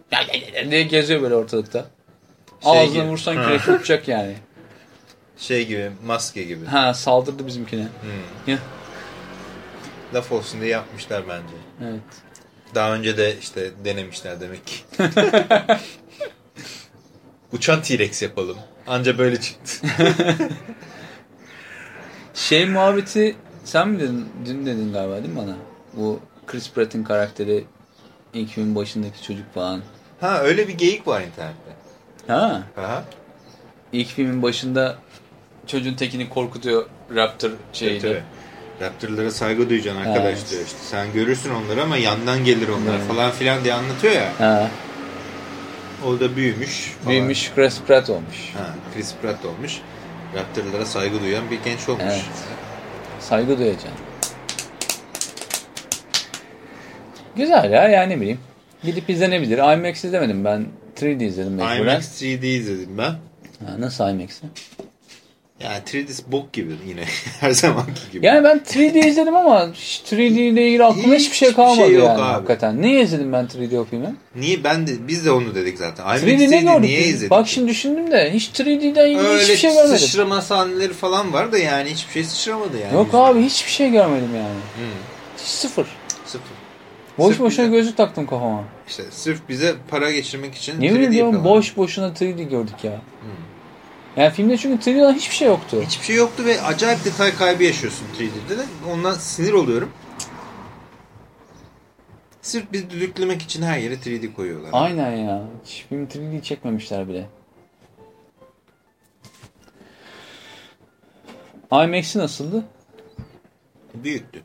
diye geziyor böyle ortalıkta. Şey Ağzına gibi. vursan kürek yapacak yani. Şey gibi maske gibi. Ha saldırdı bizimkine. Hmm. Ya. Laf olsun diye yapmışlar bence. Evet. Daha önce de işte denemişler demek ki. Uçan T-Rex yapalım. Anca böyle çıktı. Şey muhabbeti sen mi dedin? Dün dedin galiba değil mi bana? Bu Chris Pratt'in karakteri ilk filmin başındaki çocuk falan. ha öyle bir geyik var internette. Ha. Aha. İlk filmin başında çocuğun tekini korkutuyor Raptor. Tabii, tabii. Raptorlara saygı duyacaksın arkadaş Evet. diyor işte. Sen görürsün onları ama yandan gelir onlar Evet. falan filan diye anlatıyor ya. Ha. O da büyümüş. falan. Büyümüş Chris Pratt olmuş. Ha, Chris Pratt olmuş. Raptorlara saygı duyan bir genç olmuş. Evet. Saygı duyacaksın. Güzel ya yani ne bileyim. Gidip izlenebilir. IMAX izlemedim ben. 3D izledim mecburen. IMAX 3D izledim ben. Ha, nasıl IMAX'i? Yani 3D bok gibi yine her zamanki gibi. Yani ben 3D izledim ama hiç 3D ile ilgili aklımda hiçbir şey Hiçbir kalmadı şey yok yani abi. hakikaten. Niye izledim ben 3D o filmi? Niye ben de biz de onu dedik zaten. IMAX 3D ne 3D gördük? niye izledik? Bak şimdi düşündüm de hiç 3D'den ilgili Öyle hiçbir şey görmedim. sıçrama sahneleri falan var da yani hiçbir şey sıçramadı yani. Yok yüzüne. abi hiçbir şey görmedim yani. Hiç sıfır. sıfır. Boş Sırf boşuna bize- gözlük taktım kafama. İşte sırf bize para geçirmek için Yemin 3D ediyorum yapıyorlar. boş boşuna 3D gördük ya. Yani filmde çünkü 3D olan hiçbir şey yoktu. Hiçbir şey yoktu ve acayip detay kaybı yaşıyorsun 3D'de de. Ondan sinir oluyorum. Sırf bizi düdüklemek için her yere 3D koyuyorlar. Aynen ya. Hiç film 3D çekmemişler bile. IMAX'i nasıldı? Büyüktü.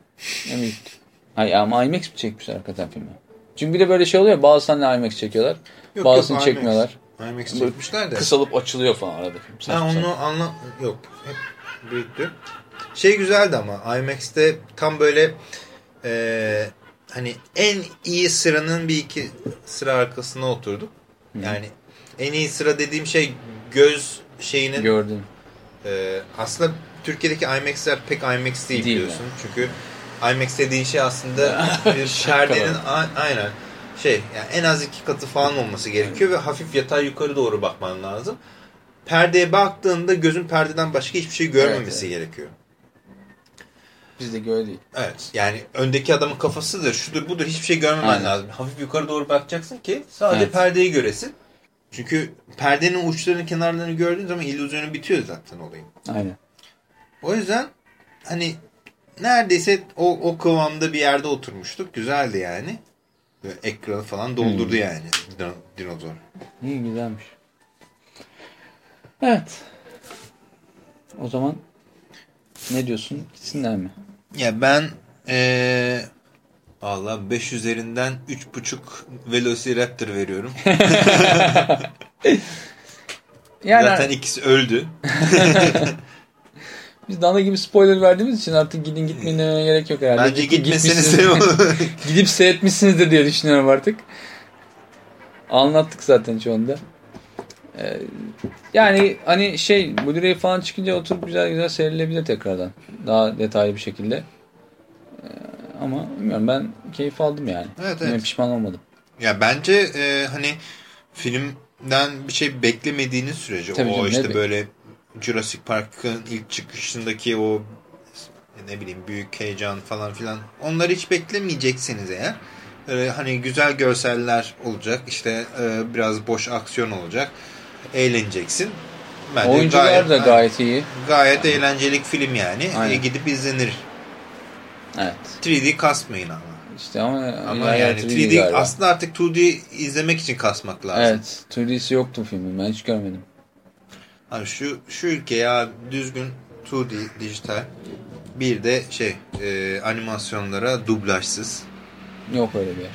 Evet. Hayır ama IMAX mi çekmişler hakikaten filmi? Çünkü bir de böyle şey oluyor ya bazı sahneler IMAX çekiyorlar. Yok, bazısını yok, çekmiyorlar. IMAX çekmişler de. Kısalıp açılıyor falan arada film. Ha Saçma sapan. onu anla... Yok. Hep büyüktü. Şey güzeldi ama IMAX'te tam böyle eee, hani en iyi sıranın bir iki sıra arkasına oturduk. Yani en iyi sıra dediğim şey göz şeyinin Gördüm. eee, aslında Türkiye'deki IMAX'ler pek IMAX değil, Değil biliyorsun. Çünkü IMAX dediğin şey aslında bir perdenin aynen şey yani en az iki katı falan olması gerekiyor ve hafif yatay yukarı doğru bakman lazım. Perdeye baktığında gözün perdeden başka hiçbir şey görmemesi Evet, gerekiyor. Bizde öyle değil. Evet. Yani öndeki adamın kafasıdır, şudur budur hiçbir şey görmemen Aynen. lazım. Hafif yukarı doğru bakacaksın ki sadece Evet. perdeyi göresin. Çünkü perdenin uçlarını kenarlarını gördüğün zaman illüzyonu bitiyor zaten olayın. Aynen. O yüzden hani neredeyse o, o kıvamda bir yerde oturmuştuk. Güzeldi yani. Böyle ekranı falan doldurdu Hmm. yani dino- dinozor. İyi güzelmiş. Evet. O zaman ne diyorsun? Gitsinler mi? Ya ben ee, Allah 5 üzerinden 3.5 Velociraptor veriyorum. Yani Zaten ikisi öldü. biz dana gibi spoiler verdiğimiz için artık gidin gitmeyin demeye gerek yok herhalde. Bence gitmeseniz Gidip seyretmişsinizdir diye düşünüyorum artık. Anlattık zaten anda. Ee, yani hani şey Blu-ray falan çıkınca oturup güzel güzel seyredilebilir tekrardan. Daha detaylı bir şekilde. Ee, ama bilmiyorum ben keyif aldım yani. Evet, evet. pişman olmadım. Ya bence e, hani filmden bir şey beklemediğiniz sürece Tabii o canım, işte böyle Jurassic Park'ın ilk çıkışındaki o ne bileyim büyük heyecan falan filan onları hiç beklemeyeceksiniz eğer. Böyle hani güzel görseller olacak işte e, biraz boş aksiyon olacak eğleneceksin. Bence Oyuncular da gayet iyi. gayet eğlencelik film yani. Aynen. E, gidip izlenir. Evet. 3D kasmayın ama. İşte ama, Ama yer yani 3D 3D galiba. aslında artık 2D izlemek için kasmak lazım. Evet. 3D'si yoktu filmin. Ben hiç görmedim. Abi şu şu ülke ya düzgün 2D dijital bir de şey e, animasyonlara dublajsız Yok öyle bir yer.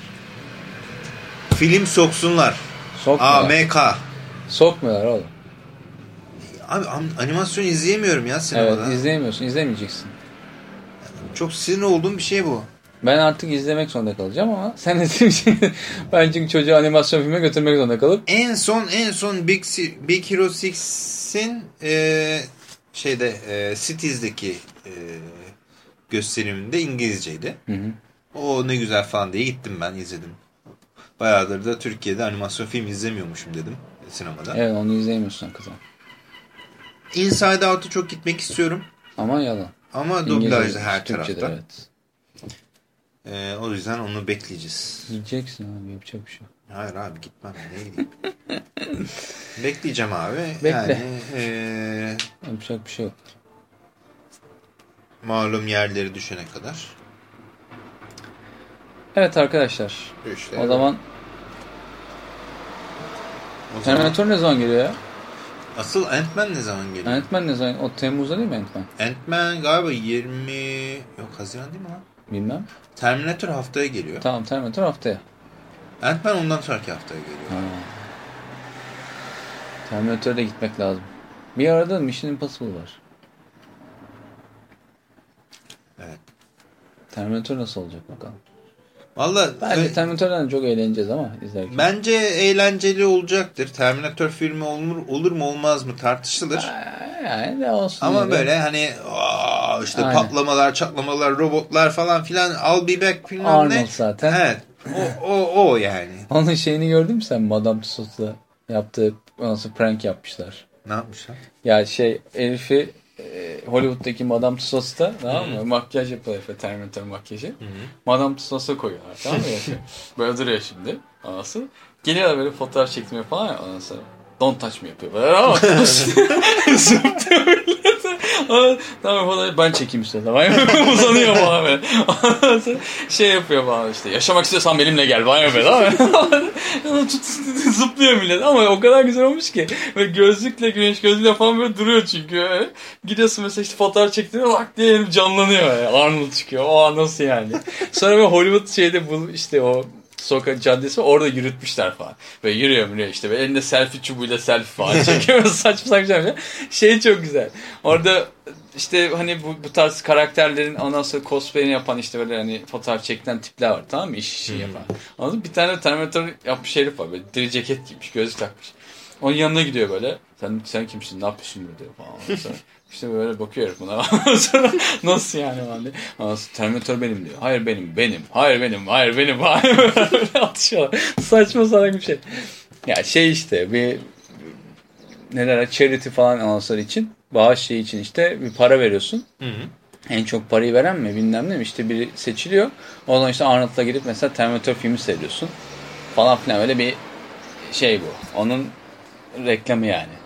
film soksunlar. Sokmuyorlar. AMK. Sokmuyorlar oğlum. Abi an- animasyon izleyemiyorum ya sinemada. Evet izleyemiyorsun. izlemeyeceksin. Çok sinir olduğum bir şey bu. Ben artık izlemek zorunda kalacağım ama sen de ben çünkü çocuğu animasyon filme götürmek zorunda kalıp En son en son Big, Big Hero 6'in e, şeyde e, Cities'deki e, gösteriminde İngilizceydi. Hı hı. O ne güzel falan diye gittim ben izledim. Bayağıdır da Türkiye'de animasyon film izlemiyormuşum dedim sinemada. evet onu izleyemiyorsun hakikaten. Inside Out'a çok gitmek istiyorum. Ama yalan. Ama dublajda her Türkçe'de, tarafta. Evet. E, o yüzden onu bekleyeceğiz. Yiyeceksin abi yapacak bir şey. Hayır abi gitmem. Gideyim? Bekleyeceğim abi. Bekle. Yani e, Yapacak bir şey yok. malum yerleri düşene kadar. Evet arkadaşlar. İşte O zaman o zaman- Terminator ne zaman geliyor ya? asıl Ant-Man ne zaman geliyor? Ant-Man ne zaman? O Temmuz'da değil mi Ant-Man? Ant-Man galiba 20 yok Haziran değil mi lan? Bilmem. Terminator haftaya geliyor. Tamam Terminator haftaya. Ant-Man ondan sonraki haftaya geliyor. Ha. Terminator'da gitmek lazım. Bir arada Mission Impossible var. Evet. Terminator nasıl olacak bakalım. Valla Bence e, Terminator'dan çok eğleneceğiz ama izlerken. bence eğlenceli olacaktır. Terminator filmi olur, olur mu olmaz mı tartışılır. Ee, Yani ne olsun. Ama de. böyle hani aa, işte Aynen. patlamalar, çatlamalar, robotlar falan filan I'll be back bilmem Arnold ne. zaten. Evet. O, o, o yani. Onun şeyini gördün mü sen Madame Tussauds'la yaptığı nasıl prank yapmışlar. Ne yapmışlar? Ya şey Elif'i e, Hollywood'daki Madame Tussauds'ta tamam mı? Makyaj yapıyor Elif'e Terminator makyajı. Madame Tussauds'a koyuyorlar tamam mı? Böyle duruyor şimdi. Anası. Geliyorlar böyle fotoğraf çektirmeye falan ya sonra. Don't touch me yapıyor. Böyle ama zıplıyor millete. Ama Tamam fotoğrafı ben çekeyim işte. Tamam? Uzanıyor falan. Ondan sonra şey yapıyor falan işte. Yaşamak istiyorsan benimle gel falan yapıyor. Tamam Zıplıyor millet ama o kadar güzel olmuş ki. Böyle gözlükle güneş gözlüğüyle falan böyle duruyor çünkü. Gidiyorsun mesela işte fotoğraf çektiğinde bak diye canlanıyor. Yani. Arnold çıkıyor. An nasıl yani? Sonra böyle Hollywood şeyde bu işte o sokak caddesi var, orada yürütmüşler falan. Böyle yürüyor yürüyor işte. Böyle elinde selfie çubuğuyla selfie falan çekiyor. Saçma saçma şey. Şey çok güzel. Orada işte hani bu, bu tarz karakterlerin ondan sonra cosplay'ini yapan işte böyle hani fotoğraf çekilen tipler var tamam mı? İş işi yapan. Anladın mı? Bir tane Terminator yapmış herif var. Böyle deri ceket giymiş, gözlük takmış. Onun yanına gidiyor böyle. Sen sen kimsin? Ne yapıyorsun burada diyor falan. Ondan işte böyle bakıyor herif buna. Ondan sonra nasıl yani falan diye. Ondan Terminator benim diyor. Hayır benim, benim. Hayır benim, hayır benim. Hayır böyle atışıyorlar. Saçma salak bir şey. Ya şey işte bir ne derler charity falan ondan sonra için bağış şey için işte bir para veriyorsun. Hı hı. En çok parayı veren mi bilmem ne mi işte biri seçiliyor. O zaman işte Arnold'la gidip mesela Terminator filmi seyrediyorsun. Falan filan öyle bir şey bu. Onun reklamı yani.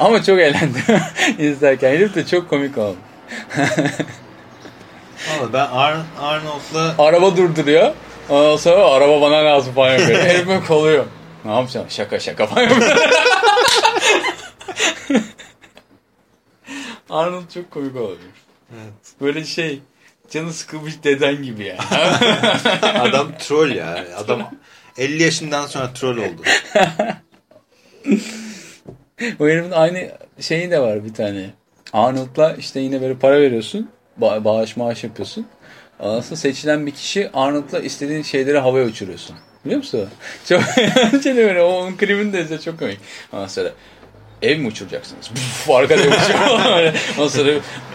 Ama çok eğlendim izlerken. Herif de çok komik oldu. Valla ben Ar Arnold'la Araba durduruyor. Ondan sonra araba bana lazım falan yapıyor. Herif böyle koluyor. Ne yapacağım? Şaka şaka falan yapıyor. Arnold çok komik olabilir. Evet. Böyle şey canı sıkılmış deden gibi yani. adam troll ya. Adam 50 yaşından sonra troll oldu. O herifin aynı şeyi de var bir tane. Arnold'la işte yine böyle para veriyorsun. Ba- bağış maaş yapıyorsun. Aslında seçilen bir kişi Arnold'la istediğin şeyleri havaya uçuruyorsun. Biliyor musun? Çok eğlenceli böyle. Onun klibini de çok komik. Ondan sonra ev mi uçuracaksınız? Puf, arkada uçuyor. Ondan sonra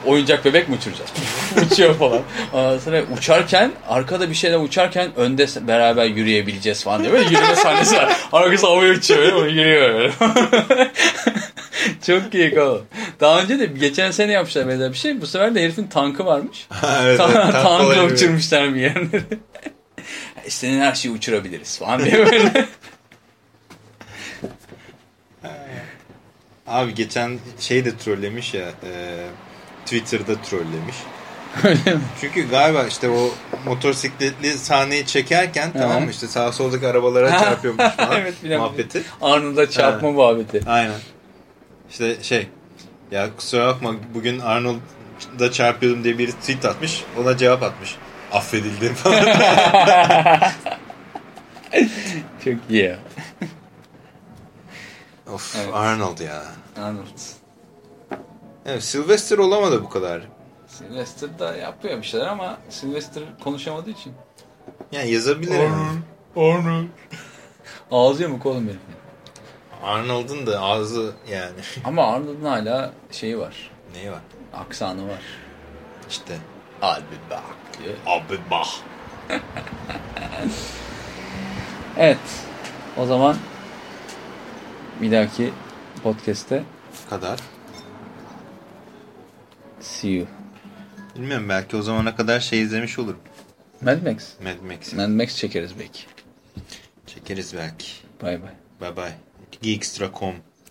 oyuncak bebek mi uçuracağız? Puf, uçuyor falan. Ondan sonra uçarken arkada bir şeyler uçarken önde beraber yürüyebileceğiz falan diye. Böyle yürüme sahnesi var. Arkası havaya uçuyor. Böyle, yürüyor böyle. Çok iyi oğlum. Daha önce de geçen sene yapmışlar böyle bir şey. Bu sefer de herifin tankı varmış. evet, Ta- evet, tankla uçurmuşlar bir yerleri. İstediğin her şeyi uçurabiliriz falan diye böyle. Abi geçen şey de trollemiş ya. E, Twitter'da trollemiş. Öyle mi? Çünkü galiba işte o motosikletli sahneyi çekerken Hı. tamam mı işte sağ soldaki arabalara çarpıyormuş falan Evet, biliyorum. muhabbeti. Arnold'a çarpma Ha. muhabbeti. Aynen. İşte şey ya kusura bakma bugün Arnold'da çarpıyordum diye biri tweet atmış. Ona cevap atmış. Affedildi falan. Çok iyi ya. Of Evet. Arnold ya. Arnold. Evet Sylvester olamadı bu kadar. Sylvester da yapıyor bir şeyler ama Sylvester konuşamadığı için. Yani yazabilirim. Arnold. Ağzı yamuk oğlum benim. Arnold'un da ağzı yani. Ama Arnold'un hala şeyi var. Neyi var? Aksanı var. İşte. Abi bak. Abi bah. Evet. O zaman bir dahaki podcast'te Kadar. see you. Bilmiyorum belki o zamana kadar şey izlemiş olurum. Mad Max. Mad Max. Mad Max çekeriz belki. Çekeriz belki. Bay bay. Bye bye. Geekstra.com